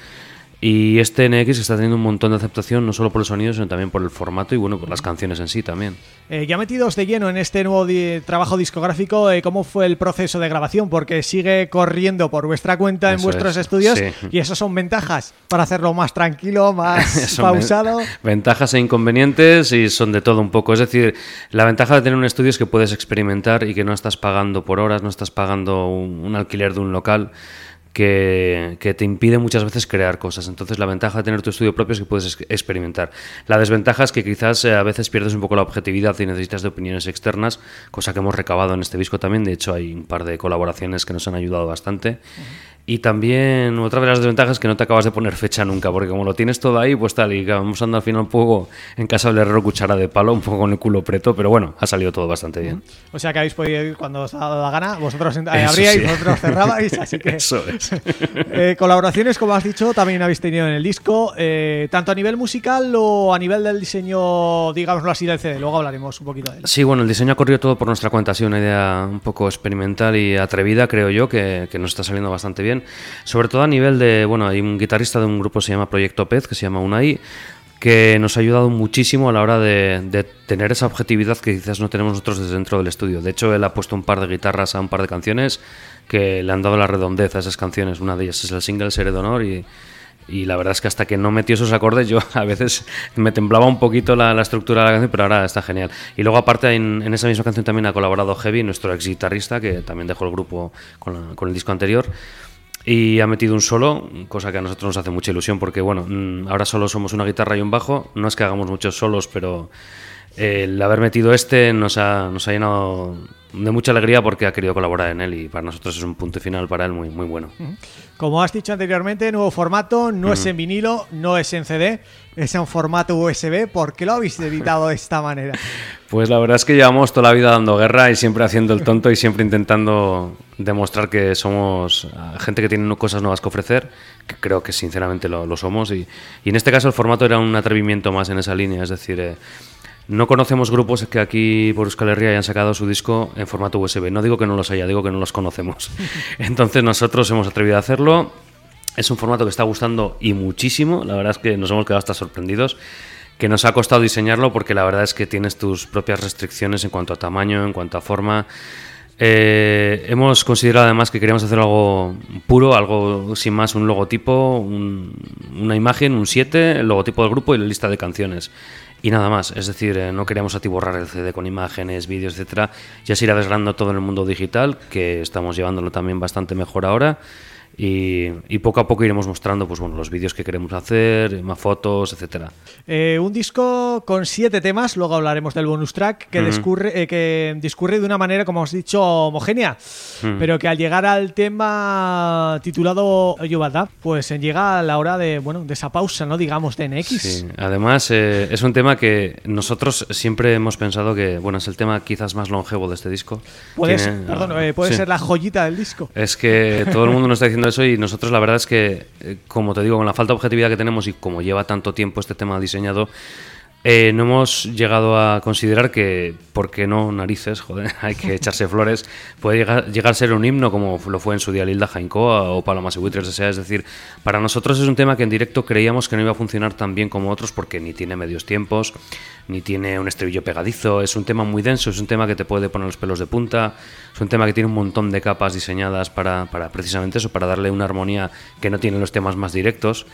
Y este NX está teniendo un montón de aceptación, no solo por el sonido, sino también por el formato y bueno, por las canciones en sí también. Eh, ya metidos de lleno en este nuevo di- trabajo discográfico, eh, ¿cómo fue el proceso de grabación? Porque sigue corriendo por vuestra cuenta en vuestros es, estudios sí. y eso son ventajas para hacerlo más tranquilo, más pausado. Ventajas e inconvenientes y son de todo un poco. Es decir, la ventaja de tener un estudio es que puedes experimentar y que no estás pagando por horas, no estás pagando un, un alquiler de un local que, te impide muchas veces crear cosas. Entonces la ventaja de tener tu estudio propio es que puedes ex- experimentar. La desventaja es que quizás eh, a veces pierdes un poco la objetividad y necesitas de opiniones externas, cosa que hemos recabado en este disco también. De hecho hay un par de colaboraciones que nos han ayudado bastante. Y también otra de las desventajas es que no te acabas de poner fecha nunca, porque como lo tienes todo ahí, pues tal, y vamos andando al final un poco en casa del herrero cuchara de palo, un poco con el culo preto, pero bueno, ha salido todo bastante bien. O sea que habéis podido ir cuando os ha dado la gana, vosotros abríais, sí. vosotros cerrabais, así que... Eso es. Eh, colaboraciones, como has dicho, también habéis tenido en el disco, eh, tanto a nivel musical o a nivel del diseño, digámoslo así, del CD. Luego hablaremos un poquito de él. Sí, bueno, el diseño ha corrido todo por nuestra cuenta, ha sido una idea un poco experimental y atrevida, creo yo, que, que nos está saliendo bastante bien. Sobre todo a nivel de, bueno, hay un guitarrista de un grupo que se llama Proyecto Pez, que se llama Unai, que nos ha ayudado muchísimo a la hora de, tener esa objetividad que quizás no tenemos nosotros desde dentro del estudio. De hecho, él ha puesto un par de guitarras a un par de canciones que le han dado la redondez a esas canciones. Una de ellas es el single Seré de Honor y, la verdad es que hasta que no metió esos acordes yo a veces me temblaba un poquito la, estructura de la canción, pero ahora está genial. Y luego aparte en, esa misma canción también ha colaborado Heavy, nuestro ex guitarrista, que también dejó el grupo con el disco anterior. Y ha metido un solo, cosa que a nosotros nos hace mucha ilusión porque, bueno, mm, ahora solo somos una guitarra y un bajo. No es que hagamos muchos solos, pero el haber metido este nos ha, nos ha llenado de mucha alegría porque ha querido colaborar en él y para nosotros es un punto final para él muy, muy bueno. Como has dicho anteriormente, nuevo formato, no es en vinilo, no es en CD, es en formato USB. ¿Por qué lo habéis editado de esta manera? Pues la verdad es que llevamos toda la vida dando guerra y siempre haciendo el tonto y siempre intentando demostrar que somos ah, gente que tiene cosas nuevas que ofrecer, que creo que sinceramente lo, lo somos. Y, y en este caso el formato era un atrevimiento más en esa línea, es decir, eh, no conocemos grupos que aquí por Euskal Herria hayan sacado su disco en formato USB. No digo que no los haya, digo que no los conocemos. Entonces nosotros hemos atrevido a hacerlo. Es un formato que está gustando y muchísimo. La verdad es que nos hemos quedado hasta sorprendidos. Que nos ha costado diseñarlo porque la verdad es que tienes tus propias restricciones en cuanto a tamaño, en cuanto a forma. Eh, hemos considerado además que queríamos hacer algo puro, algo sin más, un logotipo, un- una imagen, un 7, el logotipo del grupo y la lista de canciones. Y nada más, es decir, eh, no queríamos atiborrar el CD con imágenes, vídeos, etcétera. Ya se irá desgranando todo en el mundo digital, que estamos llevándolo también bastante mejor ahora. Y, y poco a poco iremos mostrando pues bueno los vídeos que queremos hacer, más fotos, etcétera. Eh, un disco con siete temas, luego hablaremos del bonus track, que, discurre, eh, que discurre de una manera, como has dicho, homogénea, pero que al llegar al tema titulado Oyubata, pues eh, llega la hora de, bueno, de esa pausa, ¿no? Digamos, de NX. Sí, además eh, es un tema que nosotros siempre hemos pensado que bueno es el tema quizás más longevo de este disco. Puede, Tiene- ser, perdón, puede sí. ser la joyita del disco. Es que todo el mundo nos está diciendo eso y nosotros la verdad es que, eh, como te digo, con la falta de objetividad que tenemos y como lleva tanto tiempo este tema diseñado, eh, no hemos llegado a considerar que, ¿por qué no narices? Joder, hay que echarse flores. Puede llegar, llegar a ser un himno como lo fue en su día Lilda Jaincoa o Paloma Buitres S.A. Es decir, para nosotros es un tema que en directo creíamos que no iba a funcionar tan bien como otros porque ni tiene medios tiempos, ni tiene un estribillo pegadizo. Es un tema muy denso, es un tema que te puede poner los pelos de punta. Es un tema que tiene un montón de capas diseñadas para, para precisamente eso, para darle una armonía que no tienen los temas más directos.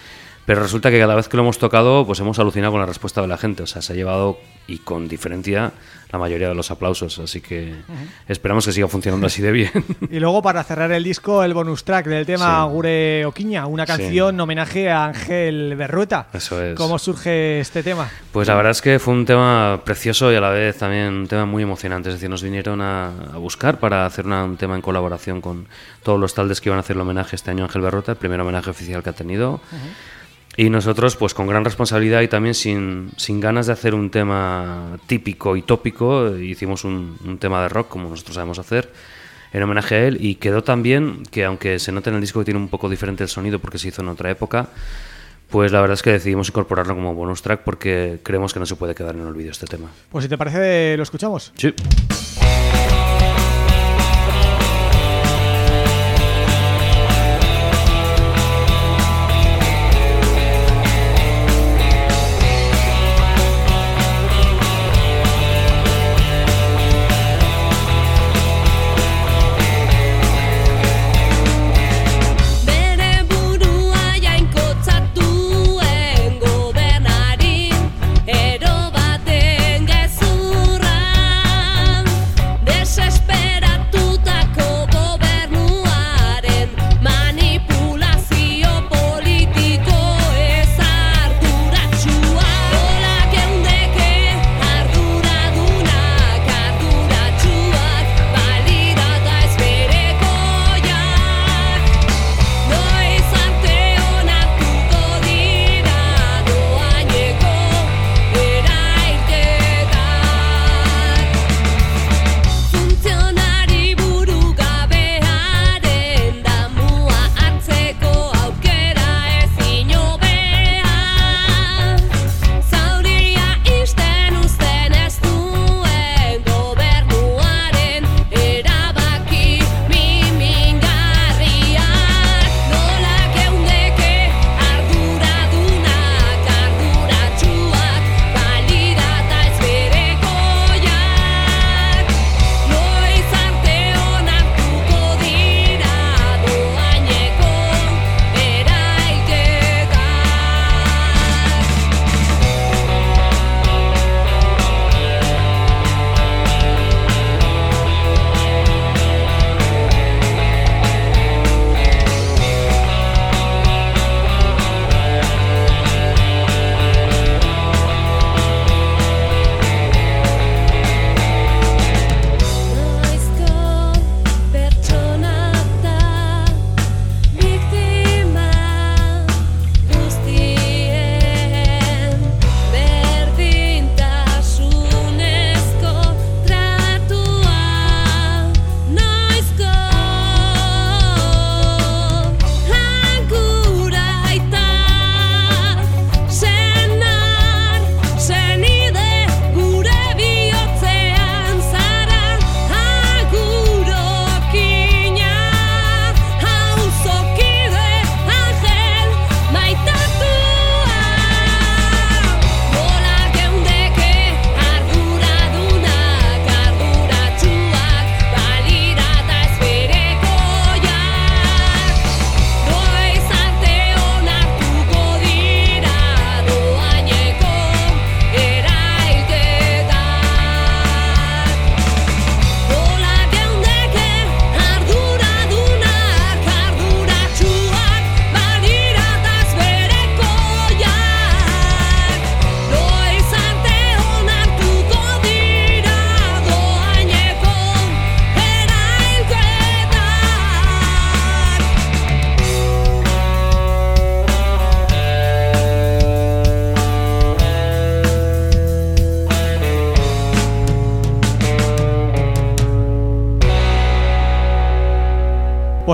Pero resulta que cada vez que lo hemos tocado, pues hemos alucinado con la respuesta de la gente. O sea, se ha llevado, y con diferencia, la mayoría de los aplausos. Así que esperamos que siga funcionando así de bien. Y luego para cerrar el disco, el bonus track del tema Sí. Gure Oquiña, una Sí. canción en homenaje a Ángel Berrueta. Eso es. ¿Cómo surge este tema? Pues la verdad es que fue un tema precioso y a la vez también un tema muy emocionante. Es decir, nos vinieron a, a buscar para hacer una- un tema en colaboración con todos los taldes que iban a hacer el homenaje este año a Ángel Berrota, el primer homenaje oficial que ha tenido. Y nosotros, pues con gran responsabilidad y también sin, sin ganas de hacer un tema típico y tópico, hicimos un, un tema de rock como nosotros sabemos hacer en homenaje a él y quedó tan bien que aunque se nota en el disco que tiene un poco diferente el sonido porque se hizo en otra época, pues la verdad es que decidimos incorporarlo como bonus track porque creemos que no se puede quedar en el olvido este tema. Pues si te parece, lo escuchamos. Sí.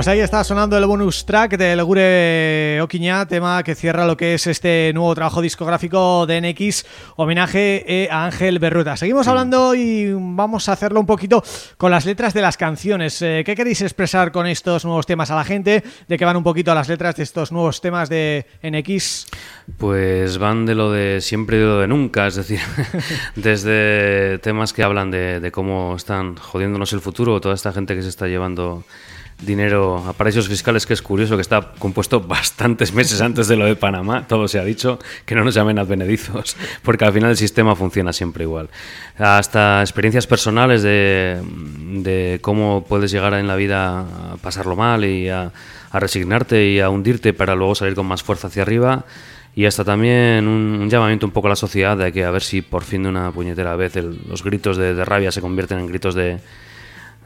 Pues ahí está sonando el bonus track del Gure Oquiña, tema que cierra lo que es este nuevo trabajo discográfico de NX, homenaje eh, a Ángel Berruta. Seguimos hablando y vamos a hacerlo un poquito con las letras de las canciones. Eh, ¿Qué queréis expresar con estos nuevos temas a la gente? ¿De qué van un poquito a las letras de estos nuevos temas de NX? Pues van de lo de siempre y de lo de nunca, es decir, desde temas que hablan de, de cómo están jodiéndonos el futuro, toda esta gente que se está llevando dinero a paraísos fiscales, que es curioso, que está compuesto bastantes meses antes de lo de Panamá, todo se ha dicho, que no nos llamen advenedizos, porque al final el sistema funciona siempre igual. Hasta experiencias personales de, de cómo puedes llegar en la vida a pasarlo mal y a, a resignarte y a hundirte para luego salir con más fuerza hacia arriba. Y hasta también un, un, llamamiento un poco a la sociedad de que a ver si por fin de una puñetera vez el, los gritos de, de rabia se convierten en gritos de,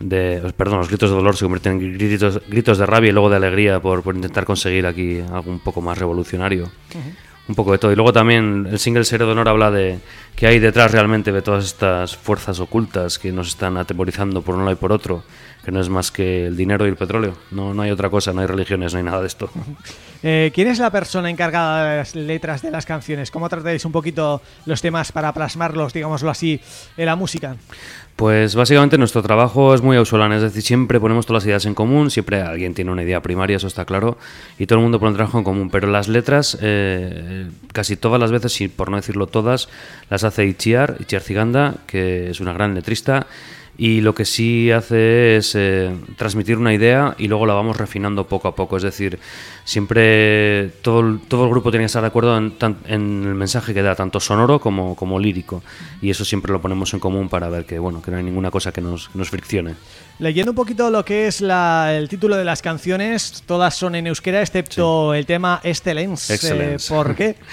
de, perdón, los gritos de dolor se convierten en gritos, gritos de rabia y luego de alegría por, por intentar conseguir aquí algo un poco más revolucionario. Uh -huh. Un poco de todo. Y luego también el single Serio de Honor habla de que hay detrás realmente de todas estas fuerzas ocultas que nos están atemorizando por un lado y por otro, que no es más que el dinero y el petróleo. No, no hay otra cosa, no hay religiones, no hay nada de esto. Eh, ¿Quién es la persona encargada de las letras de las canciones? ¿Cómo tratáis un poquito los temas para plasmarlos, digámoslo así, en la música? Pues básicamente nuestro trabajo es muy ausolano, es decir, siempre ponemos todas las ideas en común, siempre alguien tiene una idea primaria, eso está claro, y todo el mundo pone un trabajo en común, pero las letras, eh, casi todas las veces, y por no decirlo todas, las hace Itziar, Itziar Ziganda, que es una gran letrista, y lo que sí hace es eh, transmitir una idea y luego la vamos refinando poco a poco. Es decir, siempre todo el, todo el grupo tiene que estar de acuerdo en, en, el mensaje que da, tanto sonoro como, como lírico. Y eso siempre lo ponemos en común para ver que bueno que no hay ninguna cosa que nos, que nos friccione. Leyendo un poquito lo que es la, el título de las canciones, todas son en euskera excepto sí. el tema Excellence. Excellence. Eh, ¿Por qué?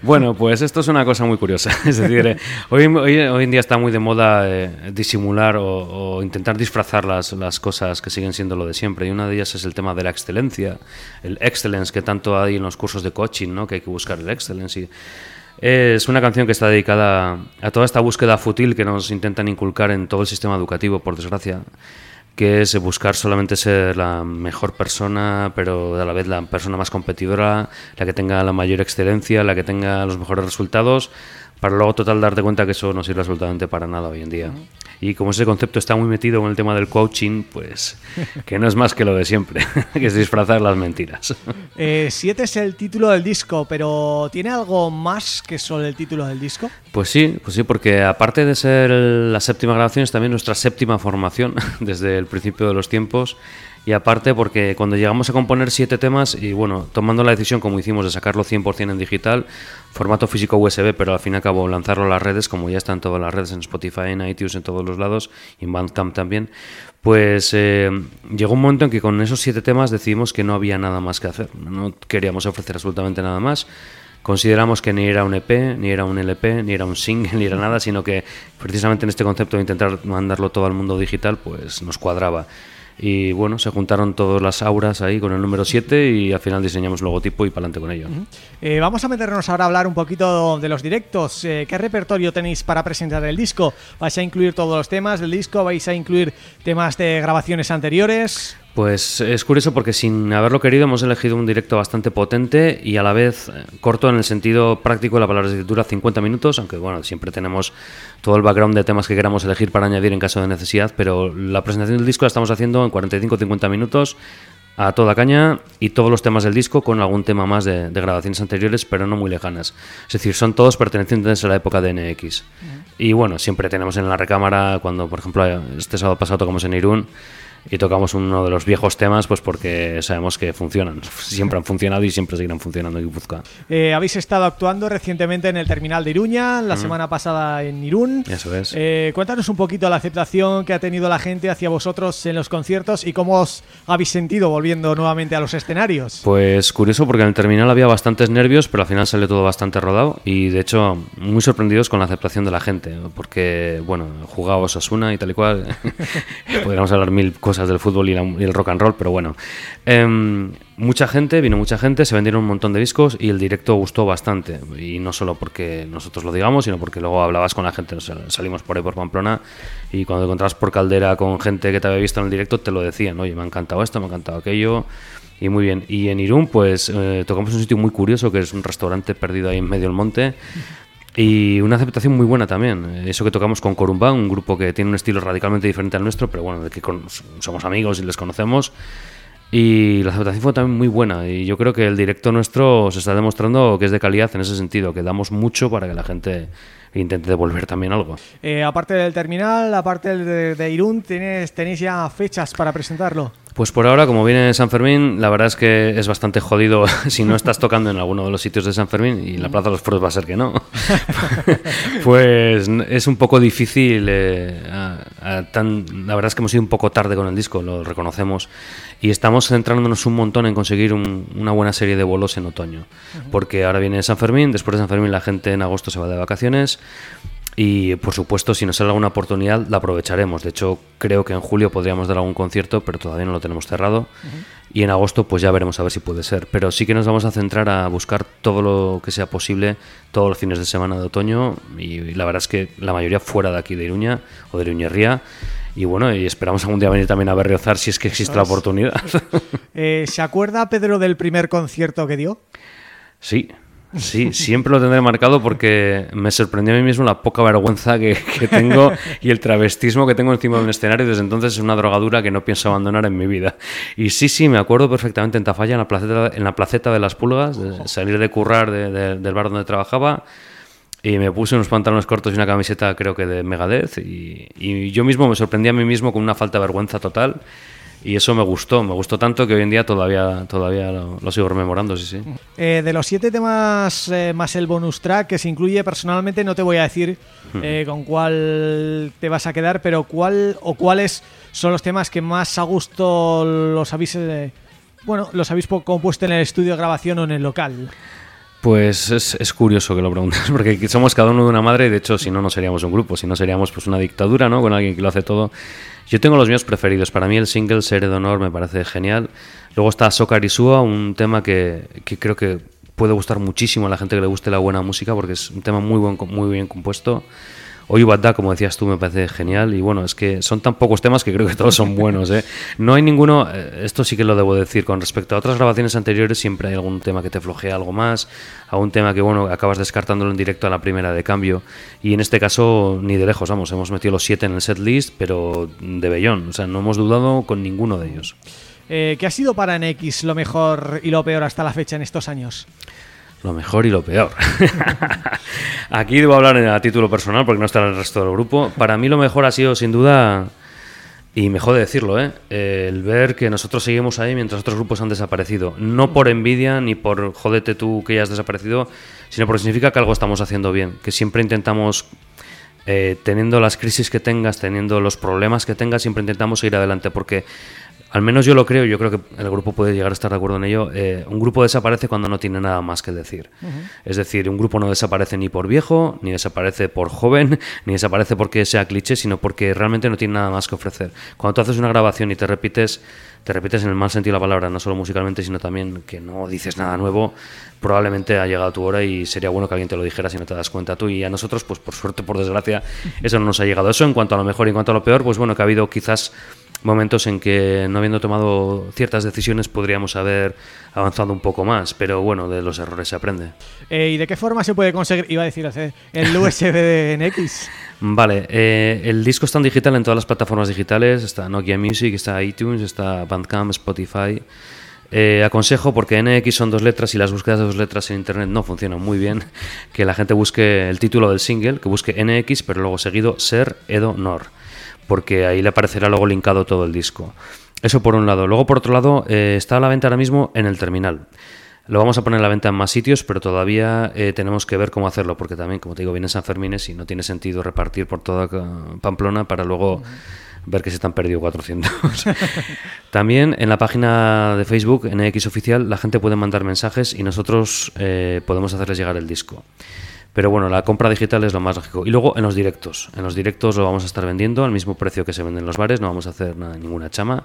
Bueno, pues esto es una cosa muy curiosa. Es decir, eh, hoy, en día está muy de moda eh, disimular o, intentar disfrazar las, cosas que siguen siendo lo de siempre. Y una de ellas es el tema de la excelencia, el excellence que tanto hay en los cursos de coaching, ¿no? que hay que buscar el excellence. Es una canción que está dedicada a toda esta búsqueda fútil que nos intentan inculcar en todo el sistema educativo, por desgracia que es buscar solamente ser la mejor persona, pero a la vez la persona más competidora, la que tenga la mayor excelencia, la que tenga los mejores resultados, para luego total darte cuenta que eso no sirve absolutamente para nada hoy en día. Uh -huh. Y como ese concepto está muy metido en el tema del coaching, pues que no es más que lo de siempre, que es disfrazar las mentiras. Eh, siete es el título del disco, pero ¿tiene algo más que solo el título del disco? Pues sí, pues sí, porque aparte de ser la séptima grabación, es también nuestra séptima formación desde el principio de los tiempos y aparte porque cuando llegamos a componer siete temas y bueno, tomando la decisión como hicimos de sacarlo 100% en digital, formato físico USB, pero al fin y al cabo lanzarlo a las redes, como ya está en todas las redes, en Spotify, en iTunes, en todos los lados, y en Bandcamp también, pues eh, llegó un momento en que con esos siete temas decidimos que no había nada más que hacer, no queríamos ofrecer absolutamente nada más, consideramos que ni era un EP, ni era un LP, ni era un single, ni era nada, sino que precisamente en este concepto de intentar mandarlo todo al mundo digital, pues nos cuadraba y bueno, se juntaron todas las auras ahí con el número 7 y al final diseñamos logotipo y para adelante con ello. Eh, vamos a meternos ahora a hablar un poquito de los directos. Eh, ¿Qué repertorio tenéis para presentar el disco? ¿Vais a incluir todos los temas del disco? ¿Vais a incluir temas de grabaciones anteriores? Pues es curioso porque sin haberlo querido hemos elegido un directo bastante potente y a la vez eh, corto en el sentido práctico de la palabra de dura 50 minutos, aunque bueno, siempre tenemos todo el background de temas que queramos elegir para añadir en caso de necesidad, pero la presentación del disco la estamos haciendo en 45-50 minutos a toda caña y todos los temas del disco con algún tema más de, de, grabaciones anteriores, pero no muy lejanas. Es decir, son todos pertenecientes a la época de NX. Y bueno, siempre tenemos en la recámara, cuando por ejemplo este sábado pasado tocamos en Irún, y tocamos uno de los viejos temas pues porque sabemos que funcionan, siempre han funcionado y siempre seguirán funcionando en Guipúzcoa. Eh, habéis estado actuando recientemente en el terminal de Iruña, la mm. semana pasada en Irún. Eso es. Eh, cuéntanos un poquito la aceptación que ha tenido la gente hacia vosotros en los conciertos y cómo os habéis sentido volviendo nuevamente a los escenarios. Pues curioso porque en el terminal había bastantes nervios, pero al final salió todo bastante rodado y de hecho muy sorprendidos con la aceptación de la gente, porque bueno, jugaba Osasuna y tal y cual, podríamos hablar mil cosas del fútbol y, la- y el rock and roll, pero bueno. Em, mucha gente, vino mucha gente, se vendieron un montón de discos y el directo gustó bastante. Y no solo porque nosotros lo digamos, sino porque luego hablabas con la gente, o sea, salimos por ahí por Pamplona y cuando te encontrabas por Caldera con gente que te había visto en el directo, te lo decían, oye, me ha encantado esto, me ha encantado aquello. Y muy bien. Y en Irún, pues eh, tocamos un sitio muy curioso, que es un restaurante perdido ahí en medio del monte. Y una aceptación muy buena también. Eso que tocamos con Corumbá, un grupo que tiene un estilo radicalmente diferente al nuestro, pero bueno, de que somos amigos y les conocemos. Y la aceptación fue también muy buena. Y yo creo que el directo nuestro se está demostrando que es de calidad en ese sentido, que damos mucho para que la gente intente devolver también algo. Eh, aparte del terminal, aparte de, de Irún, ¿tienes, ¿tenéis ya fechas para presentarlo? Pues por ahora, como viene San Fermín, la verdad es que es bastante jodido si no estás tocando en alguno de los sitios de San Fermín y la Plaza de los Fueros va a ser que no. pues es un poco difícil. eh, a- a tan, la verdad es que hemos ido un poco tarde con el disco, lo reconocemos. Y estamos centrándonos un montón en conseguir un- una buena serie de bolos en otoño. Porque ahora viene San Fermín, después de San Fermín la gente en agosto se va de vacaciones. Y por supuesto, si nos sale alguna oportunidad, la aprovecharemos. De hecho, creo que en julio podríamos dar algún concierto, pero todavía no lo tenemos cerrado. Y en agosto, pues ya veremos a ver si puede ser. Pero sí que nos vamos a centrar a buscar todo lo que sea posible todos los fines de semana de otoño. Y la verdad es que la mayoría fuera de aquí de Iruña o de Iruñerría. Y bueno, y esperamos algún día venir también a Berriozar si es que existe la oportunidad. Eh, ¿Se acuerda Pedro del primer concierto que dio? Sí, sí, siempre lo tendré marcado porque me sorprendió a mí mismo la poca vergüenza que, que tengo y el travestismo que tengo encima de un escenario. Desde entonces es una drogadura que no pienso abandonar en mi vida. Y sí, sí, me acuerdo perfectamente en Tafalla, en la placeta, en la placeta de las pulgas, de salir de currar de- de- del bar donde trabajaba. Y me puse unos pantalones cortos y una camiseta, creo que de Megadeth. Y, y yo mismo me sorprendí a mí mismo con una falta de vergüenza total. Y eso me gustó, me gustó tanto que hoy en día todavía, todavía lo, lo sigo rememorando, sí, sí. Eh, de los siete temas eh, más el bonus track que se incluye personalmente, no te voy a decir eh, con cuál te vas a quedar, pero cuál o cuáles son los temas que más a gusto los habéis bueno los habéis compuesto en el estudio de grabación o en el local. Pues es, es curioso que lo preguntes, porque somos cada uno de una madre y de hecho si no, no seríamos un grupo, si no seríamos pues una dictadura, ¿no? Con alguien que lo hace todo. Yo tengo los míos preferidos. Para mí el single de Honor me parece genial. Luego está Sokar Isua, un tema que, que creo que puede gustar muchísimo a la gente que le guste la buena música porque es un tema muy, buen, muy bien compuesto. Hoy Badda, como decías tú, me parece genial. Y bueno, es que son tan pocos temas que creo que todos son buenos. ¿eh? No hay ninguno, eh, esto sí que lo debo decir, con respecto a otras grabaciones anteriores, siempre hay algún tema que te flojea algo más, algún tema que, bueno, acabas descartándolo en directo a la primera de cambio. Y en este caso, ni de lejos, vamos, hemos metido los siete en el set list, pero de bellón. O sea, no hemos dudado con ninguno de ellos. Eh, ¿Qué ha sido para NX lo mejor y lo peor hasta la fecha en estos años? Lo mejor y lo peor. Aquí debo hablar a título personal porque no está el resto del grupo. Para mí lo mejor ha sido sin duda, y me jode decirlo, ¿eh? el ver que nosotros seguimos ahí mientras otros grupos han desaparecido. No por envidia ni por jodete tú que ya has desaparecido, sino porque significa que algo estamos haciendo bien. Que siempre intentamos, eh, teniendo las crisis que tengas, teniendo los problemas que tengas, siempre intentamos seguir adelante porque al menos yo lo creo, yo creo que el grupo puede llegar a estar de acuerdo en ello. eh, un grupo desaparece cuando no tiene nada más que decir. Es decir, un grupo no desaparece ni por viejo, ni desaparece por joven, ni desaparece porque sea cliché, sino porque realmente no tiene nada más que ofrecer. Cuando tú haces una grabación y te repites, te repites en el mal sentido de la palabra, no solo musicalmente, sino también que no dices nada nuevo, probablemente ha llegado tu hora y sería bueno que alguien te lo dijera si no te das cuenta tú. Y a nosotros, pues por suerte, por desgracia, eso no nos ha llegado. Eso en cuanto a lo mejor y en cuanto a lo peor, pues bueno, que ha habido quizás momentos en que no habiendo tomado ciertas decisiones podríamos haber avanzado un poco más, pero bueno, de los errores se aprende. Eh, ¿Y de qué forma se puede conseguir, iba a decir, el USB de NX? Vale, eh, el disco está en digital en todas las plataformas digitales, está Nokia Music, está iTunes, está Bandcamp, Spotify. Eh, aconsejo, porque NX son dos letras y las búsquedas de dos letras en internet no funcionan muy bien, que la gente busque el título del single, que busque NX, pero luego seguido Ser Edo Nor, porque ahí le aparecerá luego linkado todo el disco. Eso por un lado. Luego, por otro lado, eh, está a la venta ahora mismo en el terminal. Lo vamos a poner a la venta en más sitios, pero todavía eh, tenemos que ver cómo hacerlo, porque también, como te digo, viene San Fermines y no tiene sentido repartir por toda ca- Pamplona para luego ver que se te han perdido 400. también en la página de Facebook, NX Oficial, la gente puede mandar mensajes y nosotros eh, podemos hacerles llegar el disco. Pero bueno, la compra digital es lo más lógico. Y luego en los directos. En los directos lo vamos a estar vendiendo al mismo precio que se venden en los bares, no vamos a hacer nada, ninguna chama.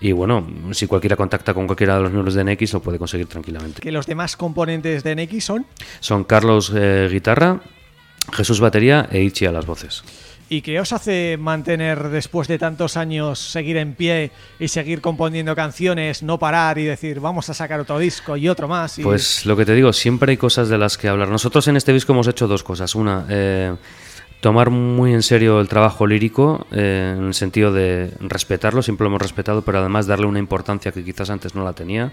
Y bueno, si cualquiera contacta con cualquiera de los miembros de NX, lo puede conseguir tranquilamente. Que los demás componentes de NX son Son Carlos eh, Guitarra, Jesús Batería e Ichi a las voces. ¿Y qué os hace mantener después de tantos años seguir en pie y seguir componiendo canciones, no parar y decir vamos a sacar otro disco y otro más? y- Pues lo que te digo, siempre hay cosas de las que hablar. Nosotros en este disco hemos hecho dos cosas. Una, eh, tomar muy en serio el trabajo lírico, eh, en el sentido de respetarlo, siempre lo hemos respetado, pero además darle una importancia que quizás antes no la tenía.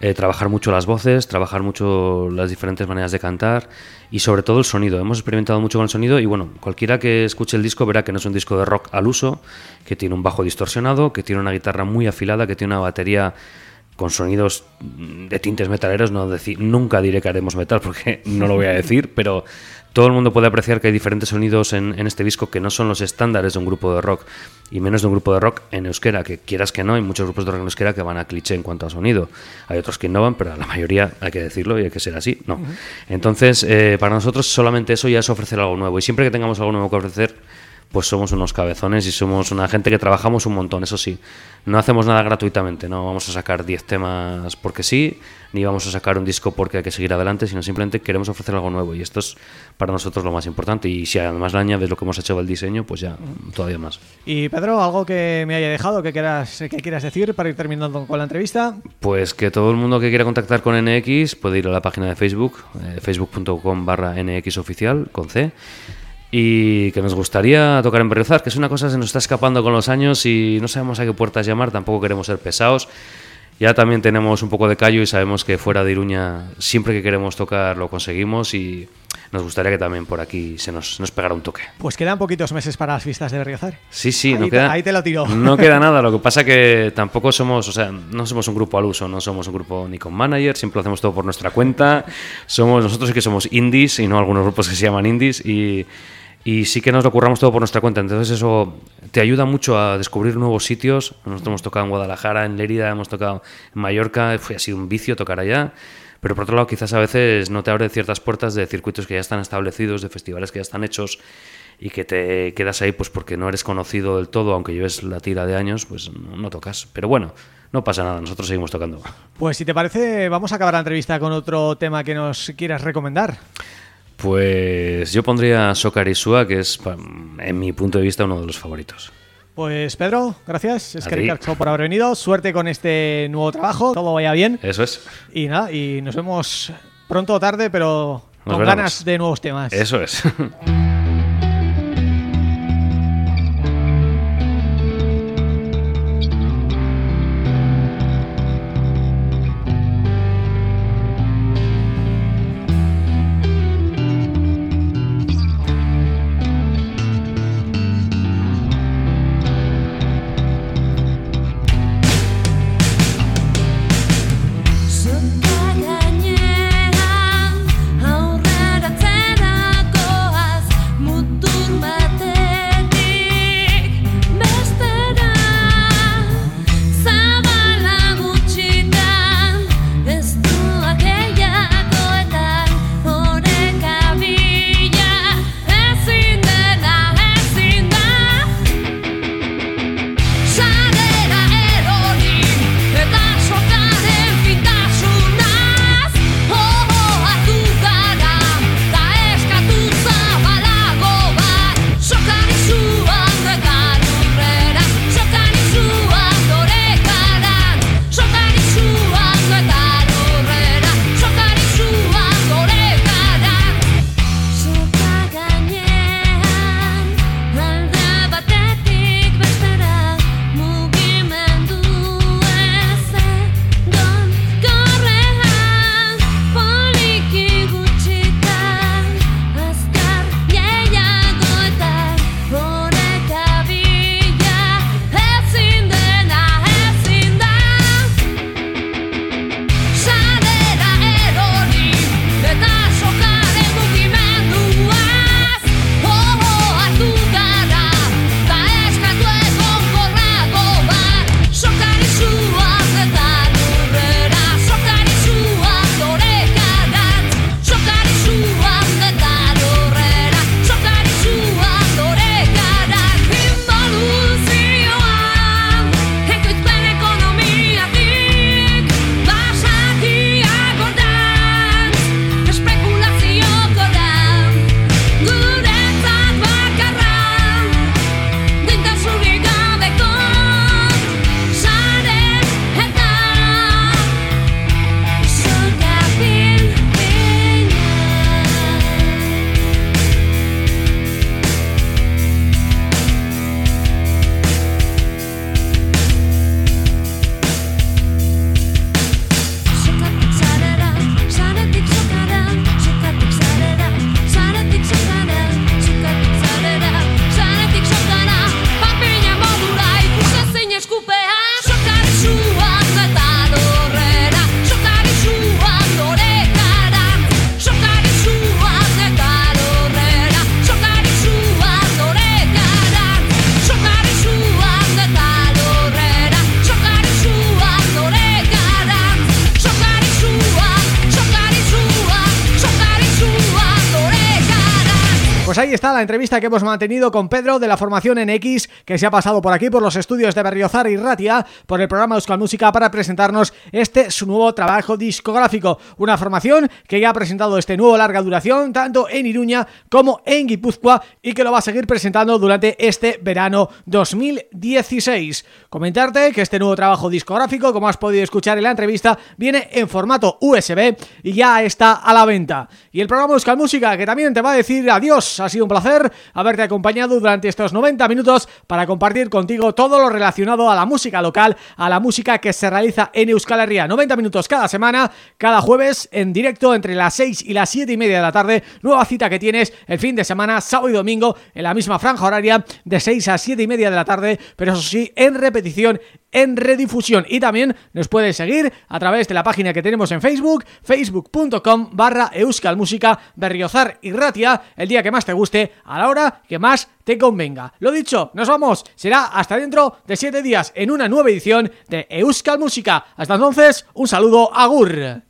Eh, trabajar mucho las voces, trabajar mucho las diferentes maneras de cantar y sobre todo el sonido. Hemos experimentado mucho con el sonido y bueno, cualquiera que escuche el disco verá que no es un disco de rock al uso, que tiene un bajo distorsionado, que tiene una guitarra muy afilada, que tiene una batería con sonidos de tintes metaleros, no nunca diré que haremos metal porque no lo voy a decir, pero todo el mundo puede apreciar que hay diferentes sonidos en, en este disco que no son los estándares de un grupo de rock y menos de un grupo de rock en euskera, que quieras que no, hay muchos grupos de rock en euskera que van a cliché en cuanto a sonido. Hay otros que innovan, pero la mayoría, hay que decirlo y hay que ser así, no. Entonces, eh, para nosotros solamente eso ya es ofrecer algo nuevo y siempre que tengamos algo nuevo que ofrecer, pues somos unos cabezones y somos una gente que trabajamos un montón, eso sí. No hacemos nada gratuitamente, no vamos a sacar 10 temas porque sí, ni vamos a sacar un disco porque hay que seguir adelante, sino simplemente queremos ofrecer algo nuevo y esto es para nosotros lo más importante. Y si además le añades lo que hemos hecho del diseño, pues ya todavía más. Y Pedro, algo que me haya dejado que quieras, que quieras decir para ir terminando con la entrevista. Pues que todo el mundo que quiera contactar con NX puede ir a la página de Facebook, eh, facebook.com barra NX oficial, con C. Y que nos gustaría tocar en Berriozar, que es una cosa que se nos está escapando con los años y no sabemos a qué puertas llamar, tampoco queremos ser pesados. Ya también tenemos un poco de callo y sabemos que fuera de Iruña siempre que queremos tocar lo conseguimos y nos gustaría que también por aquí se nos, nos pegara un toque. Pues quedan poquitos meses para las fiestas de Berriozar. Sí, sí, Ahí no te- queda, ahí te lo tiro. No queda nada, lo que pasa que tampoco somos, o sea, no somos un grupo al uso, no somos un grupo ni con manager, siempre lo hacemos todo por nuestra cuenta. Somos nosotros sí que somos indies y no algunos grupos que se llaman indies y, y sí que nos lo curramos todo por nuestra cuenta. Entonces eso te ayuda mucho a descubrir nuevos sitios. Nosotros hemos tocado en Guadalajara, en Lérida, hemos tocado en Mallorca, fue, ha sido un vicio tocar allá. Pero por otro lado, quizás a veces no te abre ciertas puertas de circuitos que ya están establecidos, de festivales que ya están hechos y que te quedas ahí pues porque no eres conocido del todo, aunque lleves la tira de años, pues no, no tocas. Pero bueno, no pasa nada, nosotros seguimos tocando. Pues si te parece, vamos a acabar la entrevista con otro tema que nos quieras recomendar. Pues yo pondría Isua, que es, en mi punto de vista, uno de los favoritos. Pues Pedro, gracias. Es A que. Ricardo por haber venido. Suerte con este nuevo trabajo. Todo vaya bien. Eso es. Y nada, y nos vemos pronto o tarde, pero Nos con veremos. ganas de nuevos temas. Eso es. entrevista que hemos mantenido con Pedro de la formación NX que se ha pasado por aquí por los estudios de Berriozar y Ratia por el programa Euskal Música para presentarnos este su nuevo trabajo discográfico. Una formación que ya ha presentado este nuevo larga duración tanto en Iruña como en Guipúzcoa y que lo va a seguir presentando durante este verano 2016. Comentarte que este nuevo trabajo discográfico, como has podido escuchar en la entrevista, viene en formato USB y ya está a la venta. Y el programa Euskal Música que también te va a decir adiós ha sido un placer haberte acompañado durante estos 90 minutos para compartir contigo todo lo relacionado a la música local, a la música que se realiza en Euskal Herria. 90 minutos cada semana, cada jueves en directo entre las 6 y las 7 y media de la tarde. Nueva cita que tienes el fin de semana, sábado y domingo, en la misma franja horaria de 6 a 7 y media de la tarde, pero eso sí, en repetición en redifusión y también nos puedes seguir a través de la página que tenemos en Facebook, facebook.com barra euskalmusica berriozar y ratia, el día que más te guste, a la hora que más te convenga. Lo dicho, nos vamos, será hasta dentro de 7 días en una nueva edición de Euskal Música. Hasta entonces, un saludo, agur.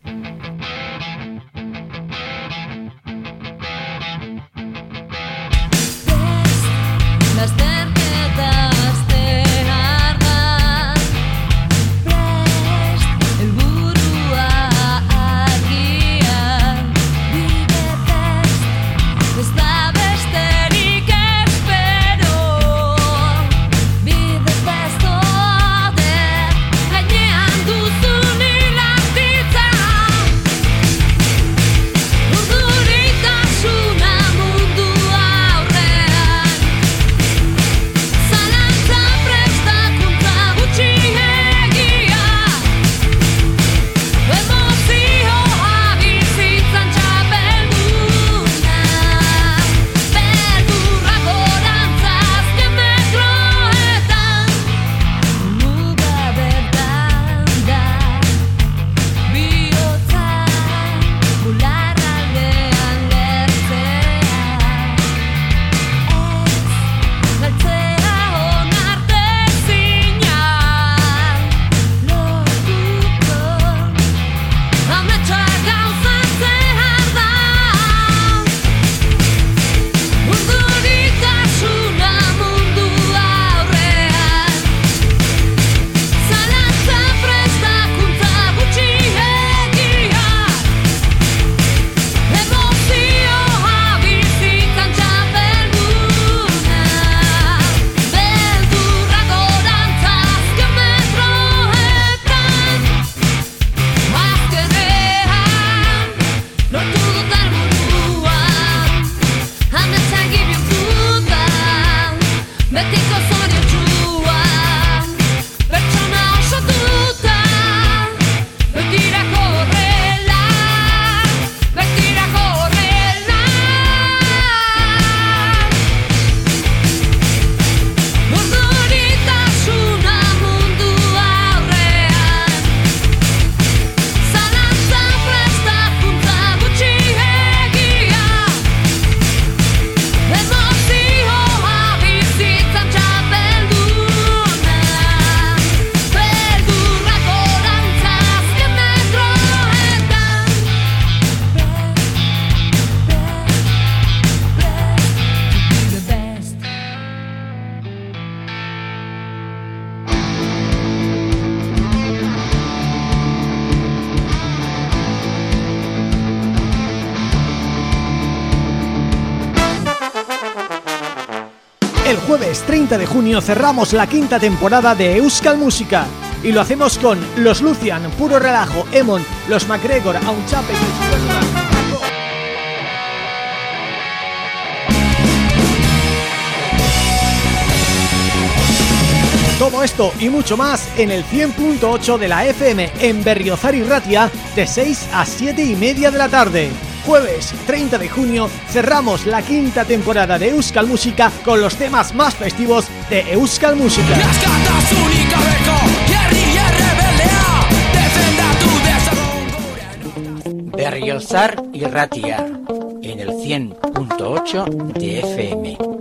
Junio cerramos la quinta temporada de Euskal Música y lo hacemos con Los Lucian, Puro Relajo, Emon, Los MacGregor, Aunchape y Todo esto y mucho más en el 100.8 de la FM en Berriozar y Ratia de 6 a 7 y media de la tarde. Jueves 30 de junio cerramos la quinta temporada de Euskal Música con los temas más festivos de Euskal Música. Berriozar y Ratia en el 100.8 de FM.